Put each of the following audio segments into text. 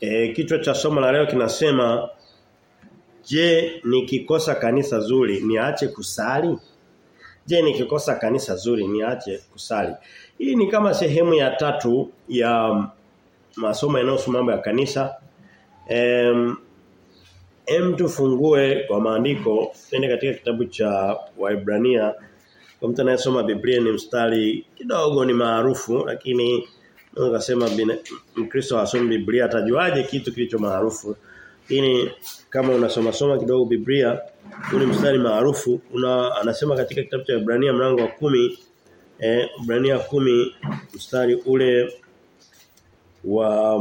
E, kichwa cha somo la leo kinasema Je, nikikosa kanisa zuri niache kusali? Je, nikikosa kanisa zuri niache kusali? Hii ni kama sehemu ya tatu ya masomo yanayohusu mambo ya kanisa. Em em tufungue kwa maandiko twende katika kitabu cha Waibrania. Kwa mtu anayesoma Biblia ni mstari kidogo ni maarufu lakini naweza akasema Mkristo asome Biblia atajuaje kitu kilicho maarufu. Lakini kama unasoma soma kidogo Biblia ule mstari maarufu una anasema katika kitabu cha Ibrania mlango wa kumi eh Ibrania kumi mstari ule wa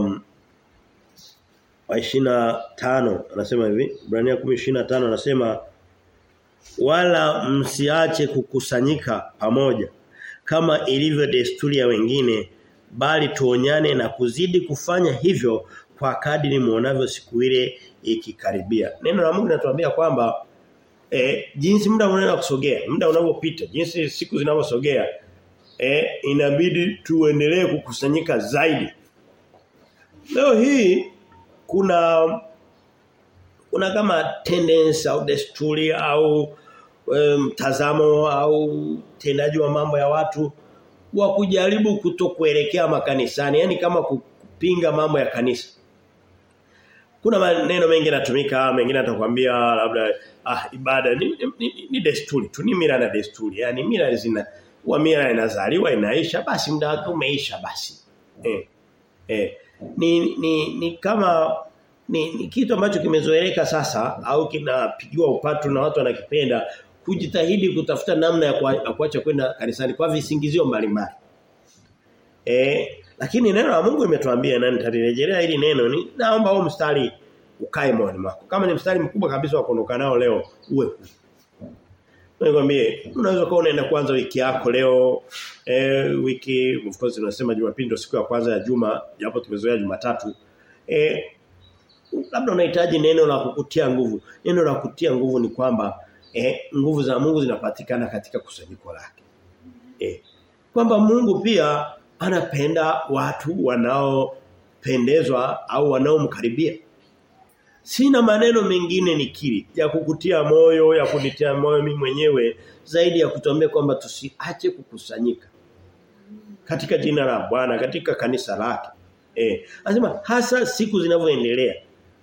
wa 25 anasema hivi Ibrania 10:25 anasema wala msiache kukusanyika pamoja kama ilivyo desturi ya wengine bali tuonyane na kuzidi kufanya hivyo kwa kadiri muonavyo siku ile ikikaribia. Neno la Mungu linatuambia kwamba eh, jinsi muda unaenda kusogea, muda unavyopita, jinsi siku zinavyosogea eh, inabidi tuendelee kukusanyika zaidi. Leo hii kuna kuna kama tendency au desturi au mtazamo um, au tendaji wa mambo ya watu wa kujaribu kutokuelekea makanisani yani kama kupinga mambo ya kanisa. Kuna maneno mengi yanatumika mengine atakwambia labda ah ibada ni, ni, ni, desturi tu ni mila na desturi yani mila zina wa mila inazaliwa inaisha basi muda wake umeisha basi. Eh eh. Ni ni, ni kama ni, ni kitu ambacho kimezoeleka sasa au kinapigiwa upatu na watu wanakipenda kujitahidi kutafuta namna ya kuacha kwenda kanisani kwa visingizio mbalimbali. Eh lakini neno la Mungu limetuambia na nitarejelea hili neno ni naomba huo mstari ukae moyoni mwako. Kama ni mstari mkubwa kabisa wa kuondoka nao leo uwe. Nikwambie unaweza kuwa unaenda kuanza wiki yako leo eh wiki of course tunasema Jumapili siku ya kwanza ya juma japo tumezoea Jumatatu. Eh labda unahitaji neno la kukutia nguvu. Neno la kutia nguvu ni kwamba eh nguvu za Mungu zinapatikana katika kusanyiko lake. Eh kwamba Mungu pia anapenda watu wanaopendezwa au wanaomkaribia. Sina maneno mengine nikiri ya kukutia moyo, ya kunitia moyo mimi mwenyewe zaidi ya kutuambia kwamba tusiache kukusanyika katika jina la Bwana, katika kanisa lake. Eh, anasema hasa siku zinavyoendelea.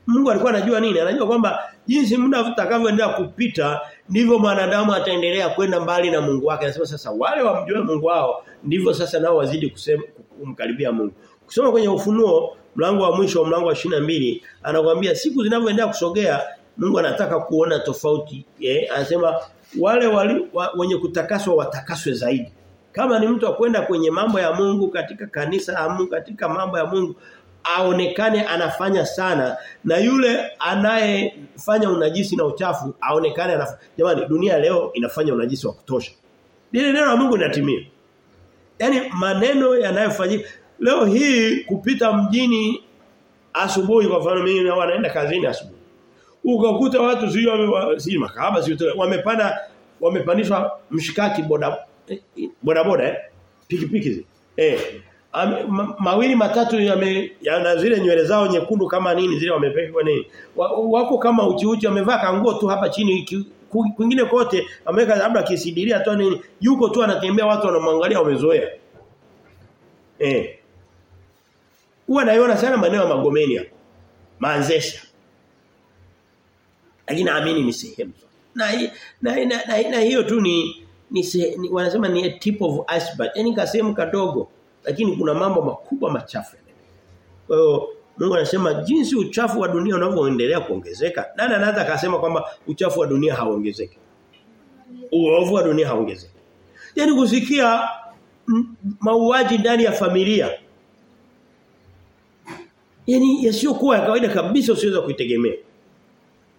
Mungu alikuwa anajua nini? Anajua kwamba jinsi muda utakavyoendelea kupita ndivyo mwanadamu ataendelea kwenda mbali na Mungu wake. Anasema sasa wale wamjue Mungu wao ndivyo sasa nao wazidi kusema kumkaribia Mungu. Kusoma kwenye ufunuo mlango wa mwisho mlango wa mbili anakuambia siku zinavyoendelea kusogea Mungu anataka kuona tofauti. Eh, anasema wale wali, wa, wenye kutakaswa watakaswe zaidi. Kama ni mtu akwenda kwenye mambo ya Mungu katika kanisa la Mungu katika mambo ya Mungu aonekane anafanya sana na yule anayefanya unajisi na uchafu aonekane anafanya. Jamani dunia leo inafanya unajisi wa kutosha. Lile neno la Mungu linatimia. yani maneno yanayofanyika leo hii kupita mjini asubuhi kwa mfano mimi na wanaenda kazini asubuhi. Ukakuta watu sio si makahaba sio wamepanda wamepandishwa mshikaki boda boda boda eh pikipiki. Eh mawili matatu yame yana zile nywele zao nyekundu kama nini zile wamepewa nini. Wako kama uchi uchi wamevaa kanguo tu hapa chini kwingine kote ameweka labda kisidiria tu nini. Yuko tu anatembea watu wanamwangalia wamezoea. Eh huwa naiona sana maeneo ya Magomeni hapo Manzesha. Lakini naamini ni sehemu na, na, na, na, na hiyo tu ni, ni, se, ni wanasema ni a tip of iceberg. Yani kasehemu kadogo lakini kuna mambo makubwa machafu kwa hiyo Mungu anasema jinsi uchafu wa dunia unavyoendelea kuongezeka nani anaweza akasema kwamba uchafu wa dunia hauongezeki? Uovu wa dunia hauongezeki. Yani kusikia mauaji ndani ya familia. Yani yasiyokuwa ya kawaida kabisa usiweza kuitegemea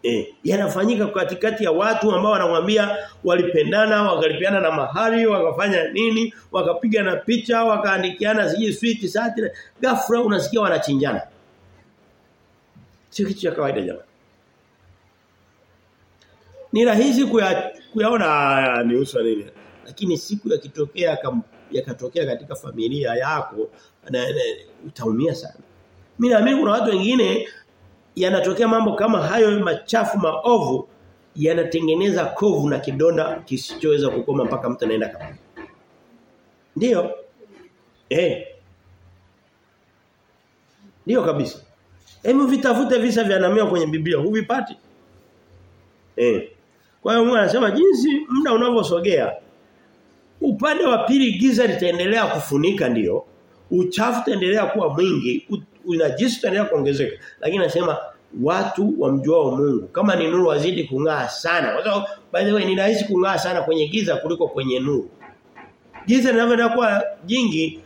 Eh, yanafanyika katikati ya watu ambao wanamwambia walipendana, wakalipiana na mahari, wakafanya nini, wakapiga na picha, wakaandikiana siji sweet sati, ghafla unasikia wanachinjana. Sio kitu cha kawaida jamani. Ni rahisi kuya, kuyaona ni uso nini. Lakini siku yakitokea yakatokea katika familia yako na, na, utaumia sana. Mimi naamini kuna watu wengine yanatokea mambo kama hayo machafu maovu yanatengeneza kovu na kidonda kisichoweza kukoma mpaka mtu anaenda kama. Ndio. Eh. Ndio kabisa. Hebu vitafute visa vya namia kwenye Biblia, huvipati. Eh. Kwa hiyo Mungu anasema jinsi muda unavyosogea upande wa pili giza litaendelea kufunika ndio. Uchafu utaendelea kuwa mwingi, unajisi utaendelea kuongezeka. Lakini nasema watu wamjuao Mungu kama ni nuru wazidi kung'aa sana. Kwa sababu by the way ni rahisi kung'aa sana kwenye giza kuliko kwenye nuru. Giza linavyoenda kuwa jingi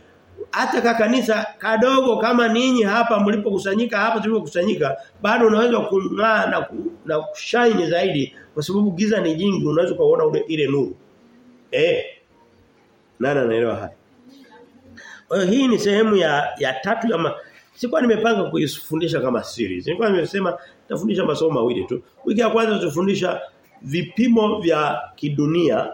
hata ka kanisa kadogo kama ninyi hapa mlipokusanyika hapa tulipokusanyika bado unaweza kung'aa na ku, na kushine zaidi kwa sababu giza ni jingi unaweza kuona ile nuru. Eh. Nani anaelewa haya? Kwa hii ni sehemu ya ya tatu ya ma... Sikuwa nimepanga kuifundisha kama series. Nilikuwa nimesema nitafundisha masomo mawili tu. Wiki ya kwanza tutafundisha vipimo vya kidunia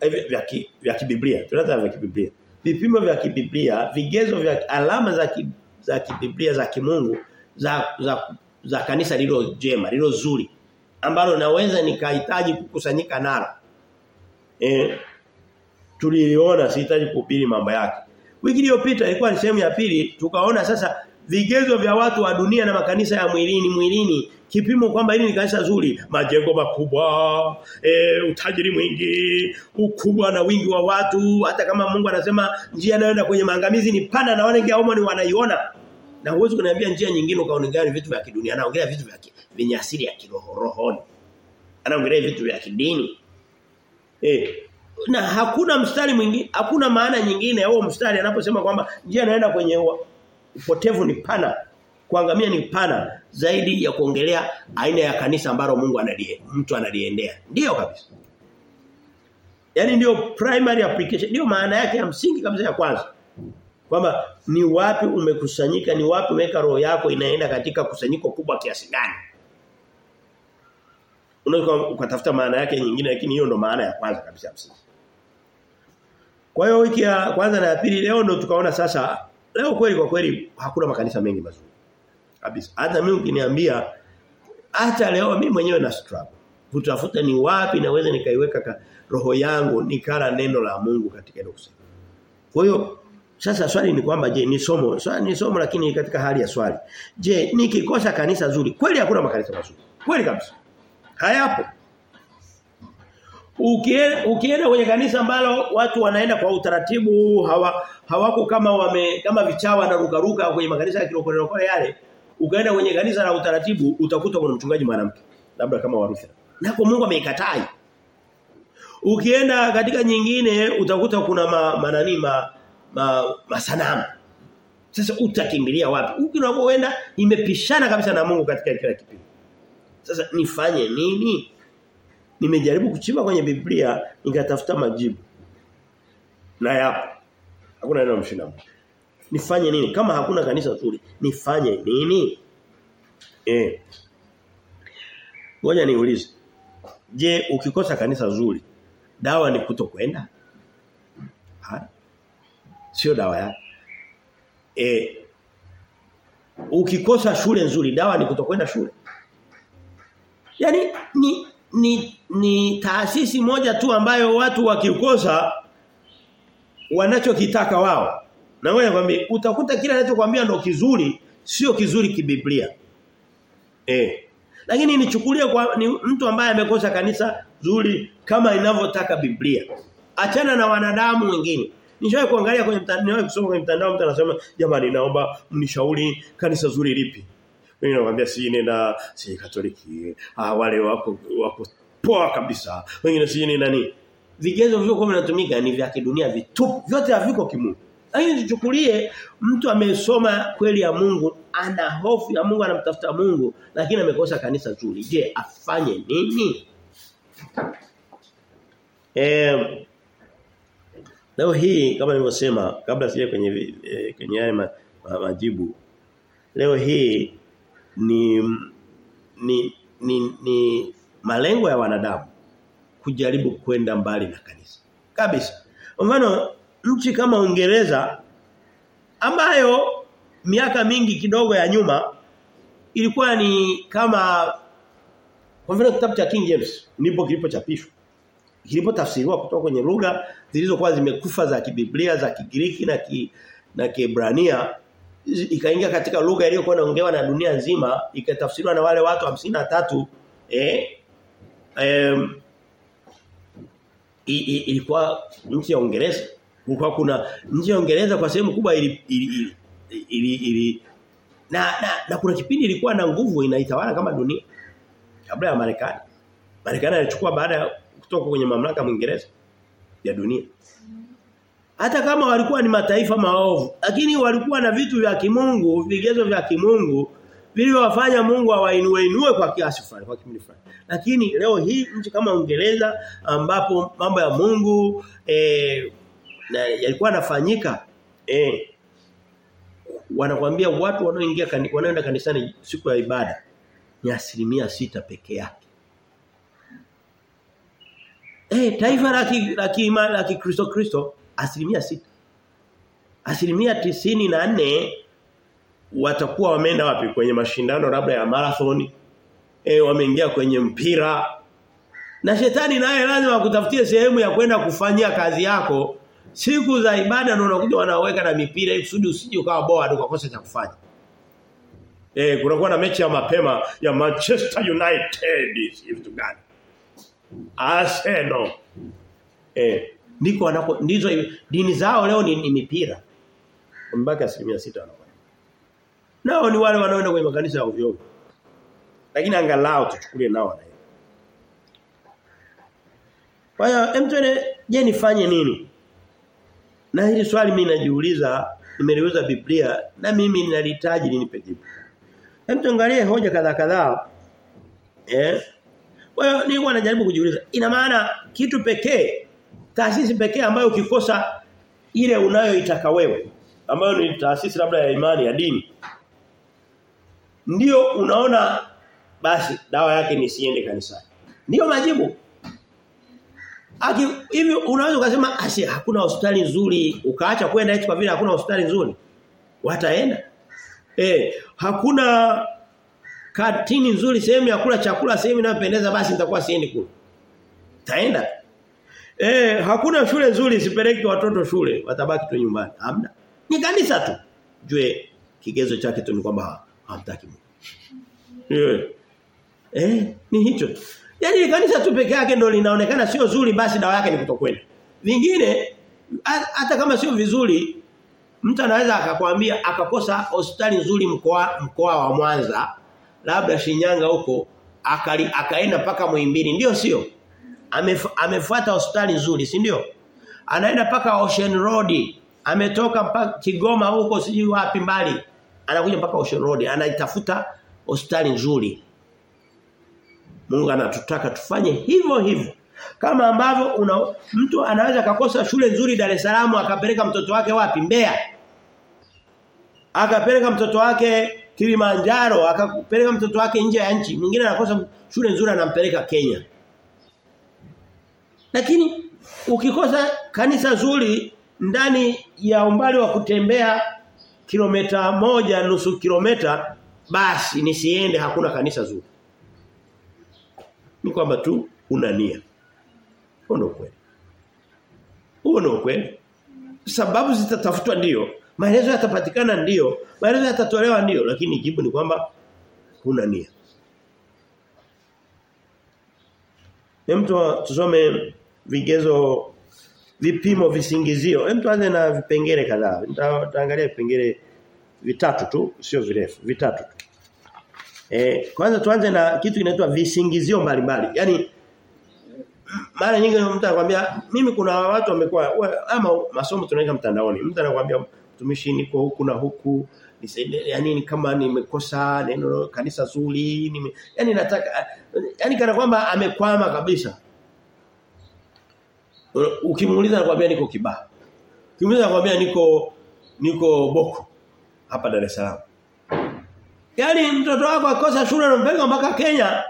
eh, vya ki, vya kibiblia. Tunataka vya kibiblia. Vipimo vya kibiblia, vigezo vya alama za ki, za kibiblia za kimungu za za za kanisa lilo jema, lilo zuri ambalo naweza nikahitaji kukusanyika nalo. Eh tuliliona sihitaji kuhubiri mambo yake. Wiki iliyopita ilikuwa ni sehemu ya pili tukaona sasa vigezo vya watu wa dunia na makanisa ya mwilini mwilini. Kipimo kwamba hili ni kanisa zuri majengo makubwa e, utajiri mwingi ukubwa na wingi wa watu. Hata kama Mungu anasema njia inayoenda kwenye maangamizi ni pana na wale ngao ni wanaiona. Na uwezo kuniambia njia nyingine ukaonekana vitu vya kidunia. Anaongelea vitu vya vyenye asili ya kiroho rohoni anaongelea vitu vya kidini. Eh na hakuna mstari mwingine hakuna maana nyingine au mstari anaposema kwamba njia inaenda kwenye upotevu ni pana. Kuangamia ni pana zaidi ya kuongelea aina ya kanisa ambalo Mungu analie mtu analiendea. Ndio kabisa. Yani ndio primary application ndio maana yake ya msingi kabisa ya kwanza. Kwamba ni wapi umekusanyika ni wapi umeweka roho yako inaenda katika kusanyiko kubwa kiasi gani. Unaweza ukatafuta maana yake nyingine lakini hiyo ndo maana ya kwanza kabisa ya msingi. Kwa hiyo wiki ya kwanza na ya pili leo ndo tukaona sasa leo kweli kwa kweli hakuna makanisa mengi mazuri. Kabisa. Hata mimi ukiniambia hata leo mimi mwenyewe na struggle. Kutafuta ni wapi naweza nikaiweka roho yangu nikala neno la Mungu katika hilo kusema. Kwa hiyo sasa swali ni kwamba je ni somo swali ni somo lakini katika hali ya swali. Je nikikosa kanisa zuri kweli hakuna makanisa mazuri. Kweli kabisa. Hayapo. Ukienda kwenye kanisa ambalo watu wanaenda kwa utaratibu hawa hawako kama wame kama vichawa na rukaruka kwenye makanisa ya kirokole yale. Ukaenda kwenye kanisa la utaratibu utakuta kuna mchungaji mwanamke labda kama Waruthi nako Mungu ameikatai. Ukienda katika nyingine utakuta kuna ma, manani ma, ma, masanamu sasa utakimbilia wapi? Ukinapoenda imepishana kabisa na Mungu katika kila kipindi. Sasa nifanye nini nimejaribu kuchimba kwenye Biblia nikatafuta majibu. Na yapo. Hakuna neno mshinda. Nifanye nini? Kama hakuna kanisa zuri, nifanye nini? Eh. Ngoja niulize. Je, ukikosa kanisa zuri, dawa ni kutokwenda? Sio dawa ya. Eh. Ukikosa shule nzuri, dawa ni kutokwenda shule. Yaani ni ni ni taasisi moja tu ambayo watu wakikosa wanachokitaka wao. Na wewe kwambi utakuta kila anachokuambia ndo kizuri, sio kizuri kibiblia. Eh. Lakini nichukulie kwa ni mtu ambaye amekosa kanisa zuri kama inavyotaka Biblia. Achana na wanadamu wengine. Nishawahi kuangalia kwenye mtandao, kusoma kwenye mtandao mtu anasema jamani naomba mnishauri kanisa zuri lipi. Mimi nakwambia si nenda si Katoliki. Ah wale wako wako poa kabisa. Wengine si ni nani. Vigezo vilivyokuwa vinatumika ni vya kidunia vitupu. Vyote haviko kimungu. Lakini tuchukulie mtu amesoma kweli ya Mungu, ana hofu ya Mungu, anamtafuta Mungu, lakini amekosa kanisa zuri. Je, afanye nini? Eh Leo hii kama nilivyosema kabla sija kwenye eh, kwenye yale ma, ma, majibu leo hii ni ni ni, ni malengo ya wanadamu kujaribu kwenda mbali na kanisa. Kabisa. Mfano nchi kama Uingereza ambayo miaka mingi kidogo ya nyuma ilikuwa ni kama kwa mfano kitabu cha King James ndipo kilipochapishwa. Kilipotafsiriwa kutoka kwenye lugha zilizokuwa zimekufa za kibiblia za Kigiriki na ki, na Kiebrania ikaingia katika lugha iliyokuwa inaongewa na dunia nzima ikatafsiriwa na wale watu 53 eh ilikuwa nchi ya Uingereza kulikuwa kuna nchi ya Uingereza kwa sehemu kubwa ili ili, ili, ili na, na na kuna kipindi ilikuwa na nguvu inaitawala kama dunia kabla ya Marekani. Marekani alichukua baada ya kutoka kwenye mamlaka Mwingereza ya dunia. Hata kama walikuwa ni mataifa maovu, lakini walikuwa na vitu vya kimungu, vigezo vya kimungu vilivyowafanya Mungu awainue inue kwa kiasi fulani, kwa kimli fulani. Lakini leo hii nchi kama Uingereza ambapo mambo ya Mungu eh na yalikuwa yanafanyika eh wanakuambia watu wanaoingia wanaenda kanisani siku ya ibada ni asilimia sita peke yake. Eh taifa la la kiimani la Kikristo Kristo asilimia sita. Asilimia tisini na nne watakuwa wameenda wapi? Kwenye mashindano labda ya marathon. Eh wameingia kwenye mpira. Na shetani naye lazima akutafutie sehemu ya kwenda kufanyia kazi yako. Siku za ibada ndio unakuja wanaweka na mipira ili usije ukawa boa ukakosa cha kufanya. Eh kunakuwa na mechi ya mapema ya Manchester United. Vitu gani? Arsenal eh ndiko wanako ndizo dini zao leo ni, ni mipira. Mbaki asilimia sita wanakuwa nao ni wale wanaoenda kwenye makanisa ya ovyo lakini angalau tuchukulie nao na kwa hiyo mtwene je nifanye nini? Na hili swali mimi najiuliza nimeliuza Biblia na mimi ninalihitaji ninipe jibu? Hem tuangalie hoja kadhaa kadhaa eh? Kwa hiyo nilikuwa najaribu kujiuliza ina maana kitu pekee taasisi pekee ambayo ukikosa ile unayoitaka wewe ambayo ni taasisi labda ya imani ya dini ndio unaona basi dawa yake ni siende kanisani. Ndio majibu. Aki hivi unaweza ukasema asi hakuna hospitali nzuri. Ukaacha kwenda eti kwa vile hakuna hospitali nzuri? Wataenda. Eh hakuna katini nzuri sehemu ya kula chakula sehemu inayopendeza basi nitakuwa siendi kule. Taenda. Eh hakuna shule nzuri sipeleke watoto shule watabaki tu nyumbani. Hamna. Ni kanisa tu. Jue kigezo chake tu ni kwamba hamtaki Mungu. Eh eh ni hicho Yaani kanisa tu peke yake ndio linaonekana sio zuri basi dawa yake ni kutokwenda. Vingine hata kama sio vizuri mtu anaweza akakwambia akakosa hospitali nzuri mkoa mkoa wa Mwanza labda Shinyanga huko akali akaenda paka Muhimbili. Ndio sio? Amef, amefuata hospitali nzuri si ndio? Anaenda paka Ocean Road ametoka mpaka Kigoma huko sijui wapi mbali anakuja mpaka Ocean Road anaitafuta hospitali nzuri Mungu anatutaka tufanye hivyo hivyo. Kama ambavyo una, mtu anaweza kakosa shule nzuri Dar es Salaam akapeleka mtoto wake wapi? Mbeya. Akapeleka mtoto wake Kilimanjaro, akapeleka mtoto wake nje ya nchi. Mwingine anakosa shule nzuri anampeleka Kenya. Lakini ukikosa kanisa zuri ndani ya umbali wa kutembea kilomita moja nusu kilomita basi nisiende hakuna kanisa zuri ni kwamba tu una nia. Huo ndio kweli. Huo ndio kweli. Sababu zitatafutwa ndio, maelezo yatapatikana ndio, maelezo yatatolewa ndio, lakini jibu ni kwamba huna nia. Hem tusome vigezo vipimo visingizio. Hem tuanze na vipengele kadhaa. Nitaangalia vipengele vitatu tu, sio virefu, vitatu tu. E, kwanza tuanze na kitu kinaitwa visingizio mbalimbali. Yaani mara nyingi mtu anakuambia mimi kuna watu wamekuwa ama masomo tunaweka mtandaoni. Mtu anakuambia mtumishi niko huku na huku yani kama nimekosa neno kanisa zuri nime yani nataka yani kana kwamba amekwama kabisa. Ukimuuliza anakuambia niko Kibaha. Ukimuuliza anakuambia niko niko Boko hapa Dar es Salaam. Yaani mtoto wako akosa shule unampeleka mpaka Kenya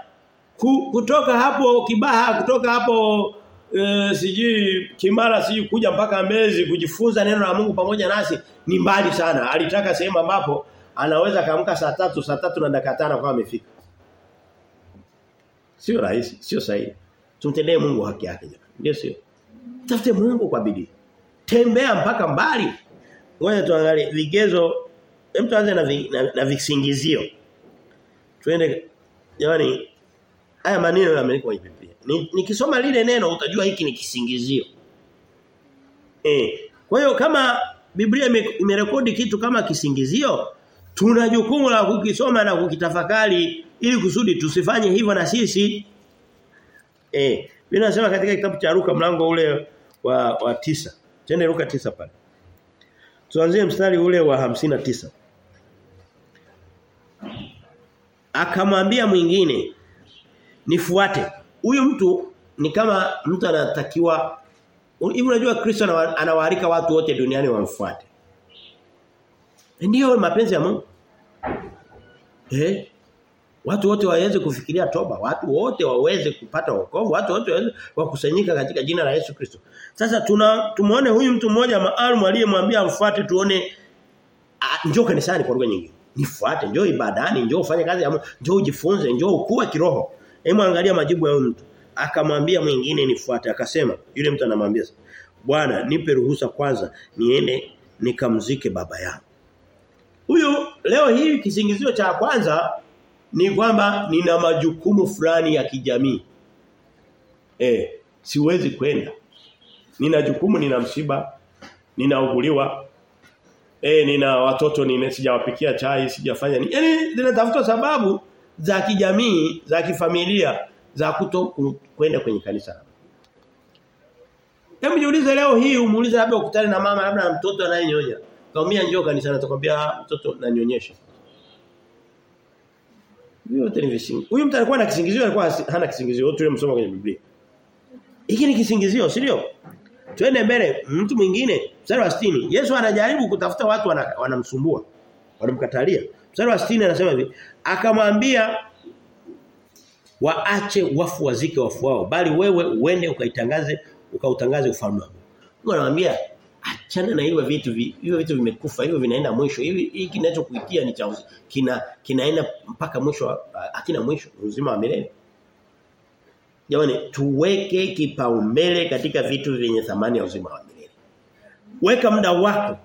kutoka hapo Kibaha kutoka hapo e, sijui Kimara sijui kuja mpaka mezi kujifunza neno la Mungu pamoja nasi ni mbali sana. Alitaka sehemu ambapo anaweza kaamka saa tatu saa tatu na dakika tano kwa amefika. Sio rahisi, sio sahihi. Tumtendee Mungu haki yake. Ndio sio. Tafute Mungu kwa bidii. Tembea mpaka mbali. Ngoja tuangalie vigezo hem tuanze na, vi, na, na visingizio. Twende jamani haya maneno yameandikwa kwenye Biblia. Nikisoma ni lile neno utajua hiki ni kisingizio. Eh, kwa hiyo kama Biblia imerekodi kitu kama kisingizio, tuna jukumu la kukisoma na kukitafakari ili kusudi tusifanye hivyo na sisi. Eh, Biblia inasema katika kitabu cha Luka mlango ule wa wa tisa. Twende Luka tisa pale. Tuanzie mstari ule wa hamsina tisa Akamwambia mwingine nifuate. Huyu mtu ni kama mtu anatakiwa hivi unajua Kristo anawaalika watu wote duniani wamfuate. Ndiyo mapenzi ya Mungu. Eh? Watu wote waweze kufikiria toba, watu wote waweze kupata wokovu, watu wote waweze wakusanyika katika jina la Yesu Kristo. Sasa tuna tumuone huyu mtu mmoja maalum aliyemwambia amfuate tuone njoo kanisani kwa lugha nyingine. Nifuate, njoo ibadani, njoo ufanye kazi njoo ujifunze, njoo ukue kiroho. Hebu angalia majibu ya huyu mtu. Akamwambia mwingine nifuate, akasema yule mtu anamwambia Bwana nipe ruhusa kwanza niende nikamzike baba yangu. Huyu leo hii kisingizio cha kwanza ni kwamba nina majukumu fulani ya kijamii. Eh, siwezi kwenda. Nina jukumu nina msiba, ninauguliwa. Eh, nina watoto nina sijawapikia chai, sijafanya nini. Yaani ninatafuta sababu za kijamii, za kifamilia za kuto kwenda kwenye kanisa. Hebu jiulize leo hii umuulize labda ukutane na mama labda na mtoto anayenyonya. Kaumia njoo kanisani atakwambia mtoto nanyonyesha. Yote ni visingizio. Huyu mtu alikuwa na kisingizio alikuwa hana kisingizio. Wote msoma kwenye Biblia. Hiki ni kisingizio, si ndio? Twende mbele mtu mwingine mstari wa 60. Yesu anajaribu kutafuta watu wanamsumbua. Wana wanamkatalia. Mstari wa 60 anasema hivi, akamwambia waache wafu wazike wafu wao, bali wewe uende ukaitangaze ukautangaze ufalme wa Mungu. Mungu anamwambia achana na hivyo vitu hivyo vitu vimekufa hivyo vinaenda mwisho. Hivi hiki kinachokuitia ni cha kina kinaenda mpaka mwisho hakina mwisho uzima wa milele. Jamani tuweke kipaumbele katika vitu vyenye thamani ya uzima wa milele. Weka muda wako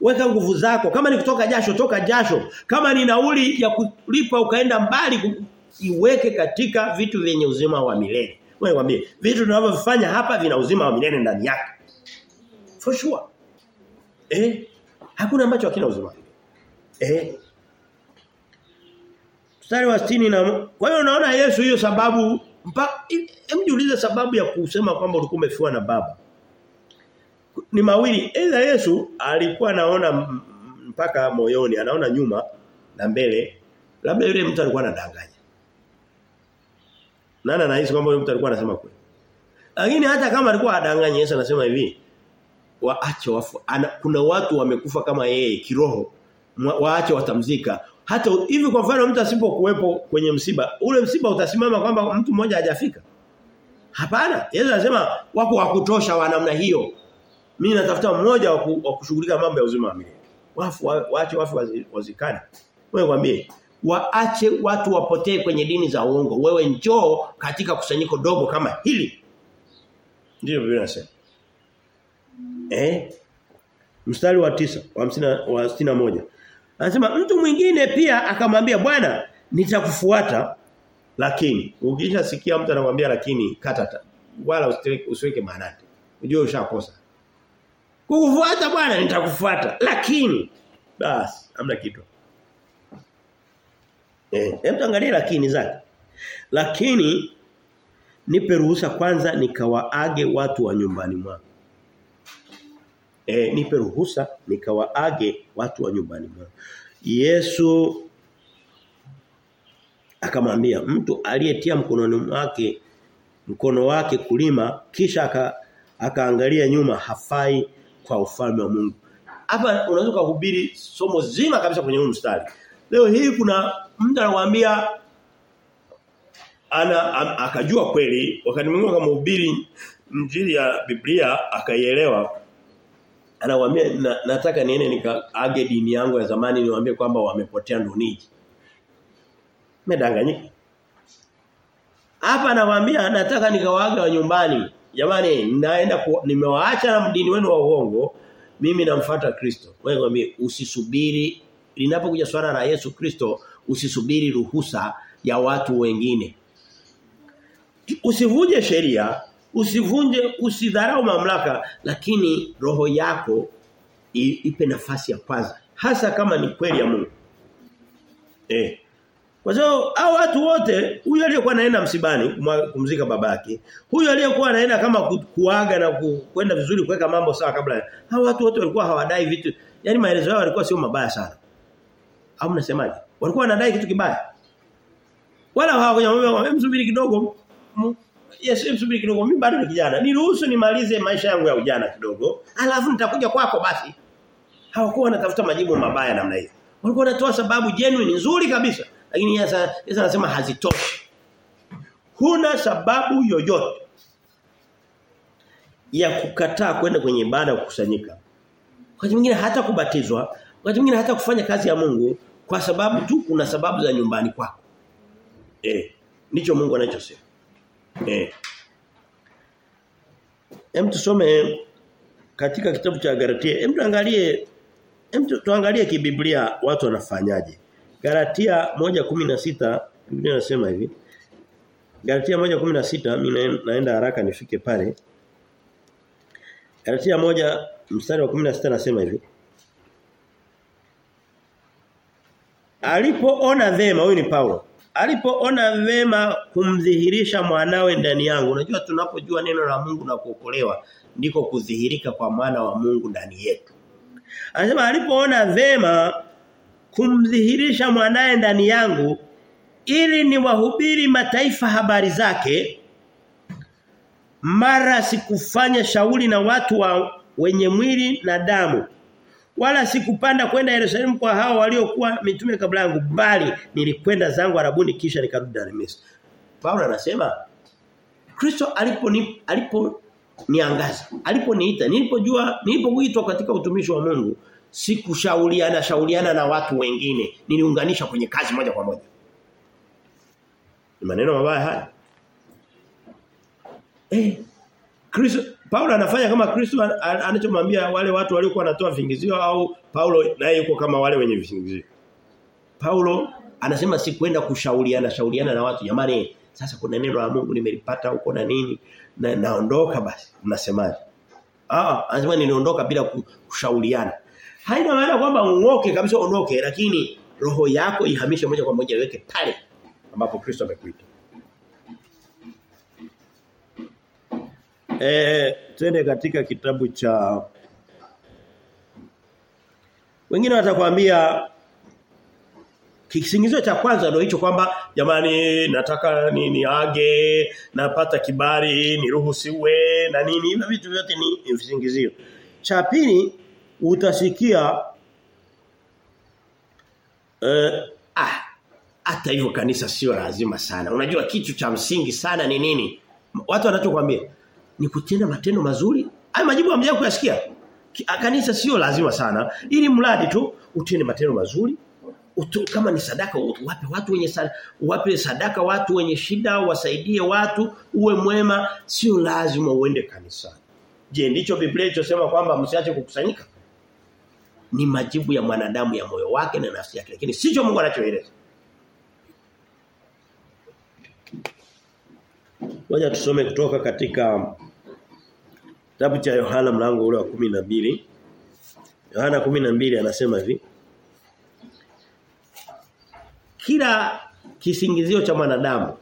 Weka nguvu zako. Kama ni kutoka jasho toka jasho. Kama ni nauli ya kulipa ukaenda mbali iweke katika vitu vyenye uzima wa milele. Wewe mwambie vitu tunavyofanya hapa vina uzima wa milele ndani yake. For sure. Eh? Hakuna ambacho hakina uzima. Eh? Mstari wa 60 na kwa hiyo unaona Yesu hiyo sababu hem jiulize sababu ya kusema kwamba ulikuwa umefiwa na baba. Ni mawili. Aidha Yesu alikuwa anaona mpaka moyoni, anaona nyuma na mbele. Labda yule mtu alikuwa anadanganya. Nani anahisi kwamba yule mtu alikuwa anasema kweli? Lakini hata kama alikuwa adanganya Yesu anasema hivi, waache wafu. Ana, kuna watu wamekufa kama yeye kiroho. Waache watamzika. Hata hivi kwa mfano mtu asipokuwepo kwenye msiba, ule msiba utasimama kwamba mtu mmoja hajafika. Hapana. Yesu anasema wako wa kutosha wa namna hiyo. Mimi natafuta mmoja wa kushughulika mambo ya uzima wa milele. Wafu waache wafu wazikane. Wewe kwambie waache watu wapotee kwenye dini za uongo. Wewe njoo katika kusanyiko dogo kama hili. Ndio Biblia inasema. Eh? Mstari wa tisa wa hamsina, wa stina moja Anasema mtu mwingine pia akamwambia bwana nitakufuata lakini ukisha sikia mtu anakuambia lakini kata wala usiweke maanani. Unajua ushakosa. Kukufuata bwana nitakufuata lakini basi hamna kitu. Eh, hebu angalia lakini zake. Lakini nipe ruhusa kwanza nikawaage watu wa nyumbani mwangu. E, nipe ruhusa nikawaage watu wa nyumbani mwangu. Yesu akamwambia mtu aliyetia mkononi mwake mkono wake kulima kisha aka, akaangalia nyuma hafai kwa ufalme wa Mungu. Hapa unaweza kuhubiri somo zima kabisa kwenye huu mstari. Leo hii kuna mtu anakuambia ana am, akajua kweli wakati mwingine akamhubiri mjili ya Biblia akaielewa anawaambia na, nataka niende nikaage dini yangu ya zamani niwaambie kwamba wamepotea ndoniji. Medanganyika. Hapa anawaambia nataka nikawaaga wa nyumbani. Jamani naenda nimewaacha na dini wenu wa uongo mimi namfuata Kristo. Wewe mwambie usisubiri linapokuja swala la Yesu Kristo usisubiri ruhusa ya watu wengine. Usivuje sheria, usivunje usidharau mamlaka lakini roho yako ipe nafasi ya kwanza hasa kama ni kweli ya Mungu. Eh. Kwa sababu hao watu wote huyu aliyekuwa anaenda msibani kumzika babake, huyu aliyekuwa anaenda kama kuaga na kwenda vizuri kuweka mambo sawa kabla. Hao watu wote walikuwa hawadai vitu. Yaani maelezo yao yalikuwa sio mabaya sana. Au mnasemaje? Walikuwa wanadai kitu kibaya. Wala hawakujamwambia msubiri kidogo. Yes, msubiri kidogo. Mimi bado ni kijana. Niruhusu nimalize maisha yangu ya ujana kidogo. Alafu nitakuja kwako basi. Hawakuwa wanatafuta majibu mabaya namna hiyo. Walikuwa wanatoa sababu genuine nzuri kabisa. Lakini Yesu Yesu anasema hazitoshi. Huna sababu yoyote ya kukataa kwenda kwenye ibada kukusanyika. Wakati mwingine hata kubatizwa, wakati mwingine hata kufanya kazi ya Mungu kwa sababu tu kuna sababu za nyumbani kwako. Eh, ndicho Mungu anachosema. Eh. Hem tusome katika kitabu cha Galatia. Hem tuangalie hem tuangalie kibiblia watu wanafanyaje. Galatia 1:16 Biblia inasema hivi. Galatia 1:16 mimi naenda haraka nifike pale. Galatia 1 mstari wa 16 nasema hivi. Alipoona dhema huyu ni Paulo. Alipoona vema kumdhihirisha mwanawe ndani yangu. Unajua tunapojua neno la Mungu na kuokolewa ndiko kudhihirika kwa mwana wa Mungu ndani yetu. Anasema alipoona vema kumdhihirisha mwanae ndani yangu ili niwahubiri mataifa habari zake mara sikufanya shauli na watu wa wenye mwili na damu wala sikupanda kwenda Yerusalemu kwa hao waliokuwa mitume kabla yangu bali nilikwenda zangu Arabuni kisha nikarudi Damascus Paulo anasema Kristo alipo ni, alipo niangaza aliponiita nilipojua nilipoitwa katika utumishi wa Mungu sikushauriana shauriana na watu wengine niliunganisha kwenye kazi moja kwa moja. Ni maneno mabaya haya. Eh Kristo Paulo anafanya kama Kristo anachomwambia wale watu waliokuwa wanatoa vingizio au Paulo naye yuko kama wale wenye vingizio. Paulo anasema si kwenda kushauriana shauriana na watu jamani sasa kuna neno la Mungu nimelipata huko na nini? Na naondoka basi. Mnasemaje ah anasema niliondoka bila kushauriana. Haina maana kwamba uongoke kabisa ondoke lakini roho yako ihamishe moja kwa moja iweke pale ambapo Kristo amekuita Eh twende katika kitabu cha Wengine watakwambia kisingizio cha kwanza ndio hicho kwamba jamani nataka ni niage napata kibali niruhusiwe na nini hivyo vitu vyote ni visingizio. Cha pili utasikia eh ah hata hivyo kanisa sio lazima sana. Unajua kitu cha msingi sana ni nini? Watu wanachokuambia ni kutenda matendo mazuri. Haya majibu hamjawahi kuyasikia. Kanisa sio lazima sana ili mradi tu utende matendo mazuri. Utu, kama ni sadaka wape watu wenye sadaka, wape sadaka watu wenye shida wasaidie watu uwe mwema sio lazima uende kanisani. Je, ndicho Biblia ilichosema kwamba msiache kukusanyika? Ni majibu ya mwanadamu ya moyo wake na nafsi yake lakini sicho Mungu anachoeleza. Waje tusome kutoka katika kitabu cha Yohana mlango ule wa 12. Yohana 12 anasema hivi. Kila kisingizio cha mwanadamu,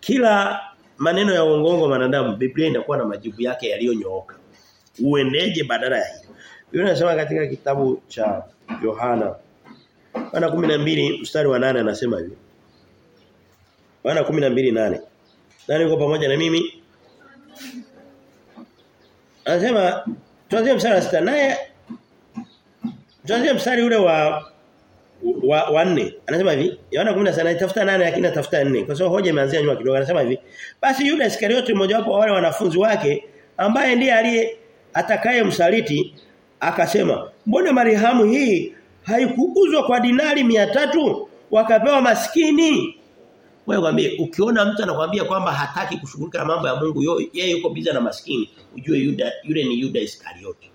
kila maneno ya uongongo mwanadamu, Biblia inakuwa na majibu yake yaliyonyooka. Uendeje badala ya hiyo? Biblia inasema katika kitabu cha Yohana Yohana 12 mstari wa 8 anasema hivi. Yohana 12:8 nani yuko pamoja na mimi? Anasema tuanzie mstari wa 6 naye tuanzie mstari ule wa wa, wa nne. Anasema hivi Yohana 10 sana tafuta nane lakini atafuta nne. Kwa sababu hoja imeanzia nyuma kidogo. Anasema hivi basi Yuda Iskarioti mmoja wapo wale wanafunzi wake ambaye ndiye aliye atakaye msaliti akasema mbona marihamu hii haikuuzwa kwa dinari mia tatu wakapewa maskini wewe kwambie ukiona mtu anakuambia kwamba hataki kushughulika na mambo ya Mungu yeye yuko biza na maskini ujue Yuda yule ni Yuda Iskarioti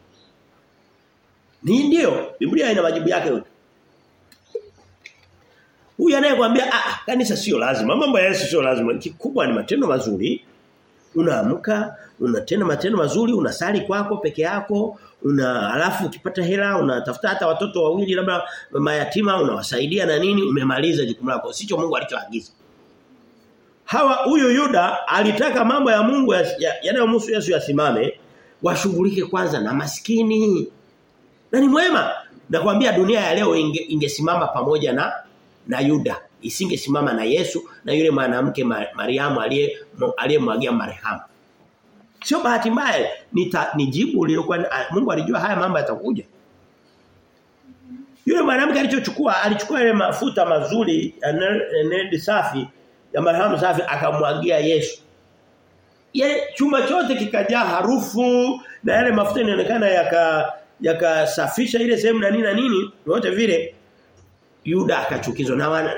ni ndio Biblia ina majibu yake yote Huyu anayekwambia ah kanisa sio lazima. Mambo ya Yesu sio lazima. Kikubwa ni matendo mazuri. Unaamka, unatenda matendo mazuri, unasali kwako peke yako, una alafu ukipata hela unatafuta hata watoto wawili labda mayatima unawasaidia na nini, umemaliza jukumu lako. Sicho Mungu alichoagiza. Hawa huyu Yuda alitaka mambo ya Mungu yanayomhusu ya, ya Yesu yasimame, washughulike kwanza na maskini. Na ni mwema. Nakwambia dunia ya leo inge, ingesimama pamoja na na Yuda isingesimama na Yesu na yule mwanamke Mariamu aliye aliyemwagia marehemu sio bahati mbaya ni, ta, ni jibu lilikuwa Mungu alijua haya mambo yatakuja yule mwanamke alichochukua alichukua ile mafuta mazuri ya safi ya marehemu safi akamwagia Yesu ye chumba chote kikajaa harufu na yale mafuta yanaonekana yaka yakasafisha ile sehemu na nini na nini yote vile Yuda akachukizwa na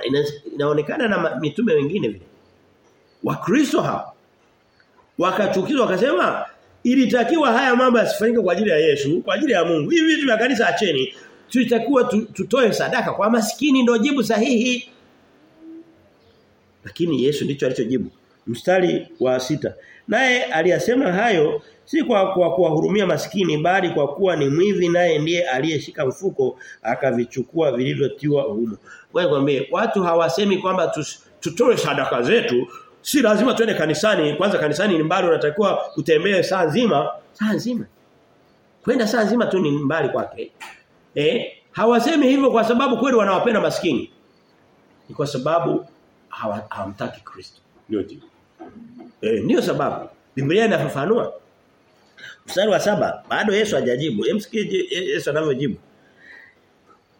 inaonekana na mitume wengine vile. Wakristo hao wakachukizwa wakasema ilitakiwa haya mambo yasifanyike kwa ajili ya Yesu, kwa ajili ya Mungu. Hivi vitu vya kanisa acheni. Tulitakiwa tutoe sadaka kwa maskini ndio jibu sahihi. Lakini Yesu ndicho alichojibu. Mstari wa sita Naye aliyasema hayo si kwa kwa kuwahurumia maskini bali kwa kuwa ni mwivi naye ndiye aliyeshika mfuko akavichukua vilivyotiwa humo. Wewe kwambie watu hawasemi kwamba tutoe sadaka zetu si lazima twende kanisani kwanza kanisani ni mbali unatakiwa utembee saa nzima saa nzima. Kwenda saa nzima tu ni mbali kwake. Eh hawasemi hivyo kwa sababu kweli wanawapenda maskini. Ni kwa sababu hawamtaki Kristo. Ndio ndio. Eh ndio sababu. Biblia inafafanua. Mstari wa saba bado Yesu hajajibu. Emsikie Yesu anavyojibu.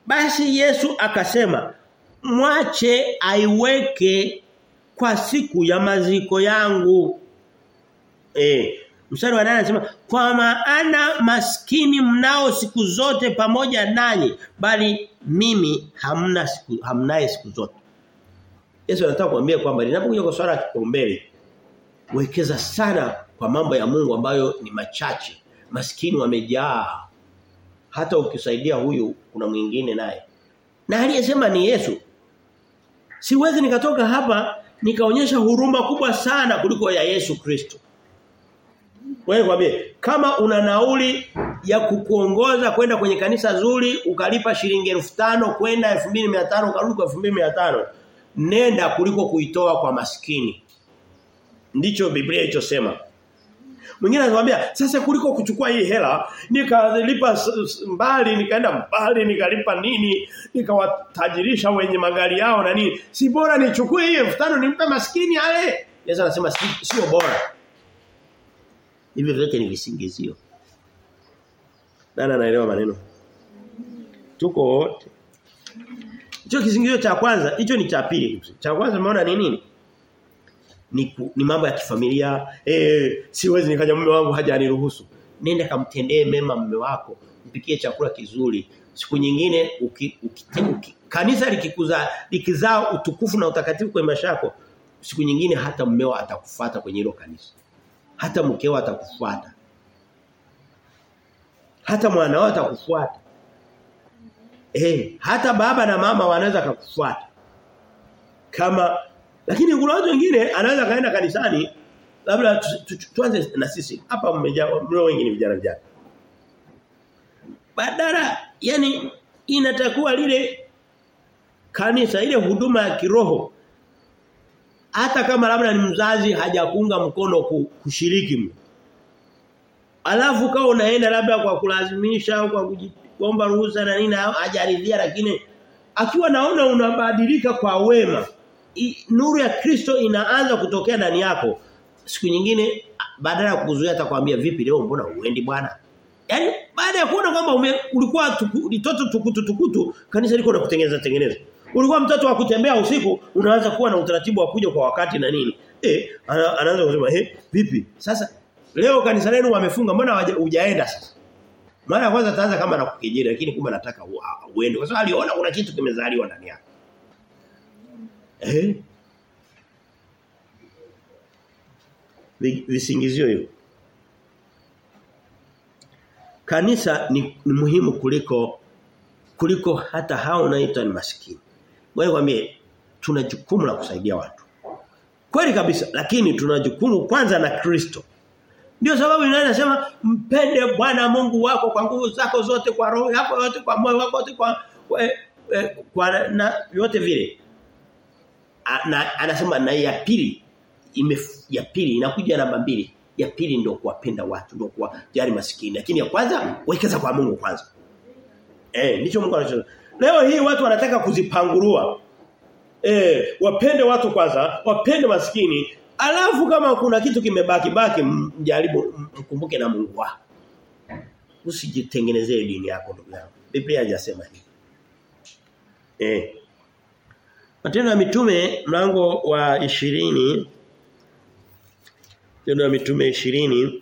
Basi Yesu akasema mwache aiweke kwa siku ya maziko yangu. Eh mstari wa 8 anasema kwa maana maskini mnao siku zote pamoja nanyi bali mimi hamna siku hamnaye siku zote. Yesu anataka kuambia kwamba linapokuja kwa swala ya kipaumbele wekeza sana kwa mambo ya Mungu ambayo ni machache. Maskini wamejaa. Hata ukisaidia huyu kuna mwingine naye. Na aliyesema ni Yesu. Siwezi nikatoka hapa nikaonyesha huruma kubwa sana kuliko ya Yesu Kristo. Wewe kwambie kama una nauli ya kukuongoza kwenda kwenye kanisa zuri ukalipa shilingi 1500 kwenda 2500 ukarudi kwa 2500 nenda kuliko kuitoa kwa maskini. Ndicho Biblia ilichosema. Mwingine anamwambia sasa kuliko kuchukua hii hela nikalipa mbali nikaenda mbali nikalipa nini nikawatajirisha wenye magari yao na nini. Si bora nichukue hiyo 5000 nimpe maskini ale? Yesu anasema sio bora. Hivi vyote ni visingizio. Nani anaelewa maneno? Tuko wote Hicho kisingizio cha kwanza hicho ni cha pili. Cha kwanza maana ni nini? Ni, ni mambo ya kifamilia. Eh siwezi nikaja mume wangu hajaniruhusu nenda kamtendee mema mume wako mpikie chakula kizuri. Siku nyingine uki, uki, uki, kanisa likikuza likizaa utukufu na utakatifu kwa maisha yako siku nyingine hata mmeo atakufuata kwenye hilo kanisa. Hata mkeo atakufuata. Hata mwanao atakufuata eh hata baba na mama wanaweza kukufuata kama lakini kuna watu wengine anaweza kaenda kanisani labda tuanze na sisi hapa mmejaa mlio wengi ni vijana vijana. Badala yani inatakuwa lile kanisa ile huduma ya kiroho hata kama labda ni mzazi hajakunga mkono kushiriki. Alafu kama unaenda labda kwa kulazimisha au kwa kuomba ruhusa na nini hajaridhia lakini akiwa naona unabadilika kwa wema I, nuru ya Kristo inaanza kutokea ndani yako siku nyingine badala ya kukuzuia atakwambia vipi leo mbona uendi bwana yani Baada ya kuona kwamba ulikuwa litoto tukutu tukutu kanisa liko na kutengeneza tengeneza. Ulikuwa mtoto wa kutembea usiku unaanza kuwa na utaratibu wa kuja kwa wakati na nini. Eh anaanza kusema eh vipi? Sasa leo kanisa lenu wamefunga mbona hujaenda sasa? Mara ya kwanza ataanza kama anakukejeli lakini kumbe anataka uende kwa sababu aliona kuna kitu kimezaliwa ndani yake. Eh? Visingizio hivyo. Kanisa ni, ni muhimu kuliko kuliko hata hao unaitwa ni maskini. Wewe kwambie tuna jukumu la kusaidia watu. Kweli kabisa lakini tuna jukumu kwanza na Kristo. Ndio sababu inasema mpende Bwana Mungu wako kwa nguvu zako zote kwa roho yako yote kwa moyo wako wote kwa kwa, eh, kwa na yote vile. Na anasema na ya pili ime ya pili inakuja namba mbili. Ya pili ndio kuwapenda watu ndio kuwa jari maskini lakini ya kwanza wekeza kwa Mungu kwanza. Eh ndicho Mungu anachosema. Leo hii watu wanataka kuzipangurua. Eh wapende watu kwanza, wapende maskini, Alafu kama kuna kitu kimebaki baki mjaribu mkumbuke na Mungu wako. Usijitengenezee dini yako ndugu yangu. Biblia inasema hivi. Eh. Matendo ya mitume mlango wa 20 Matendo ya mitume 20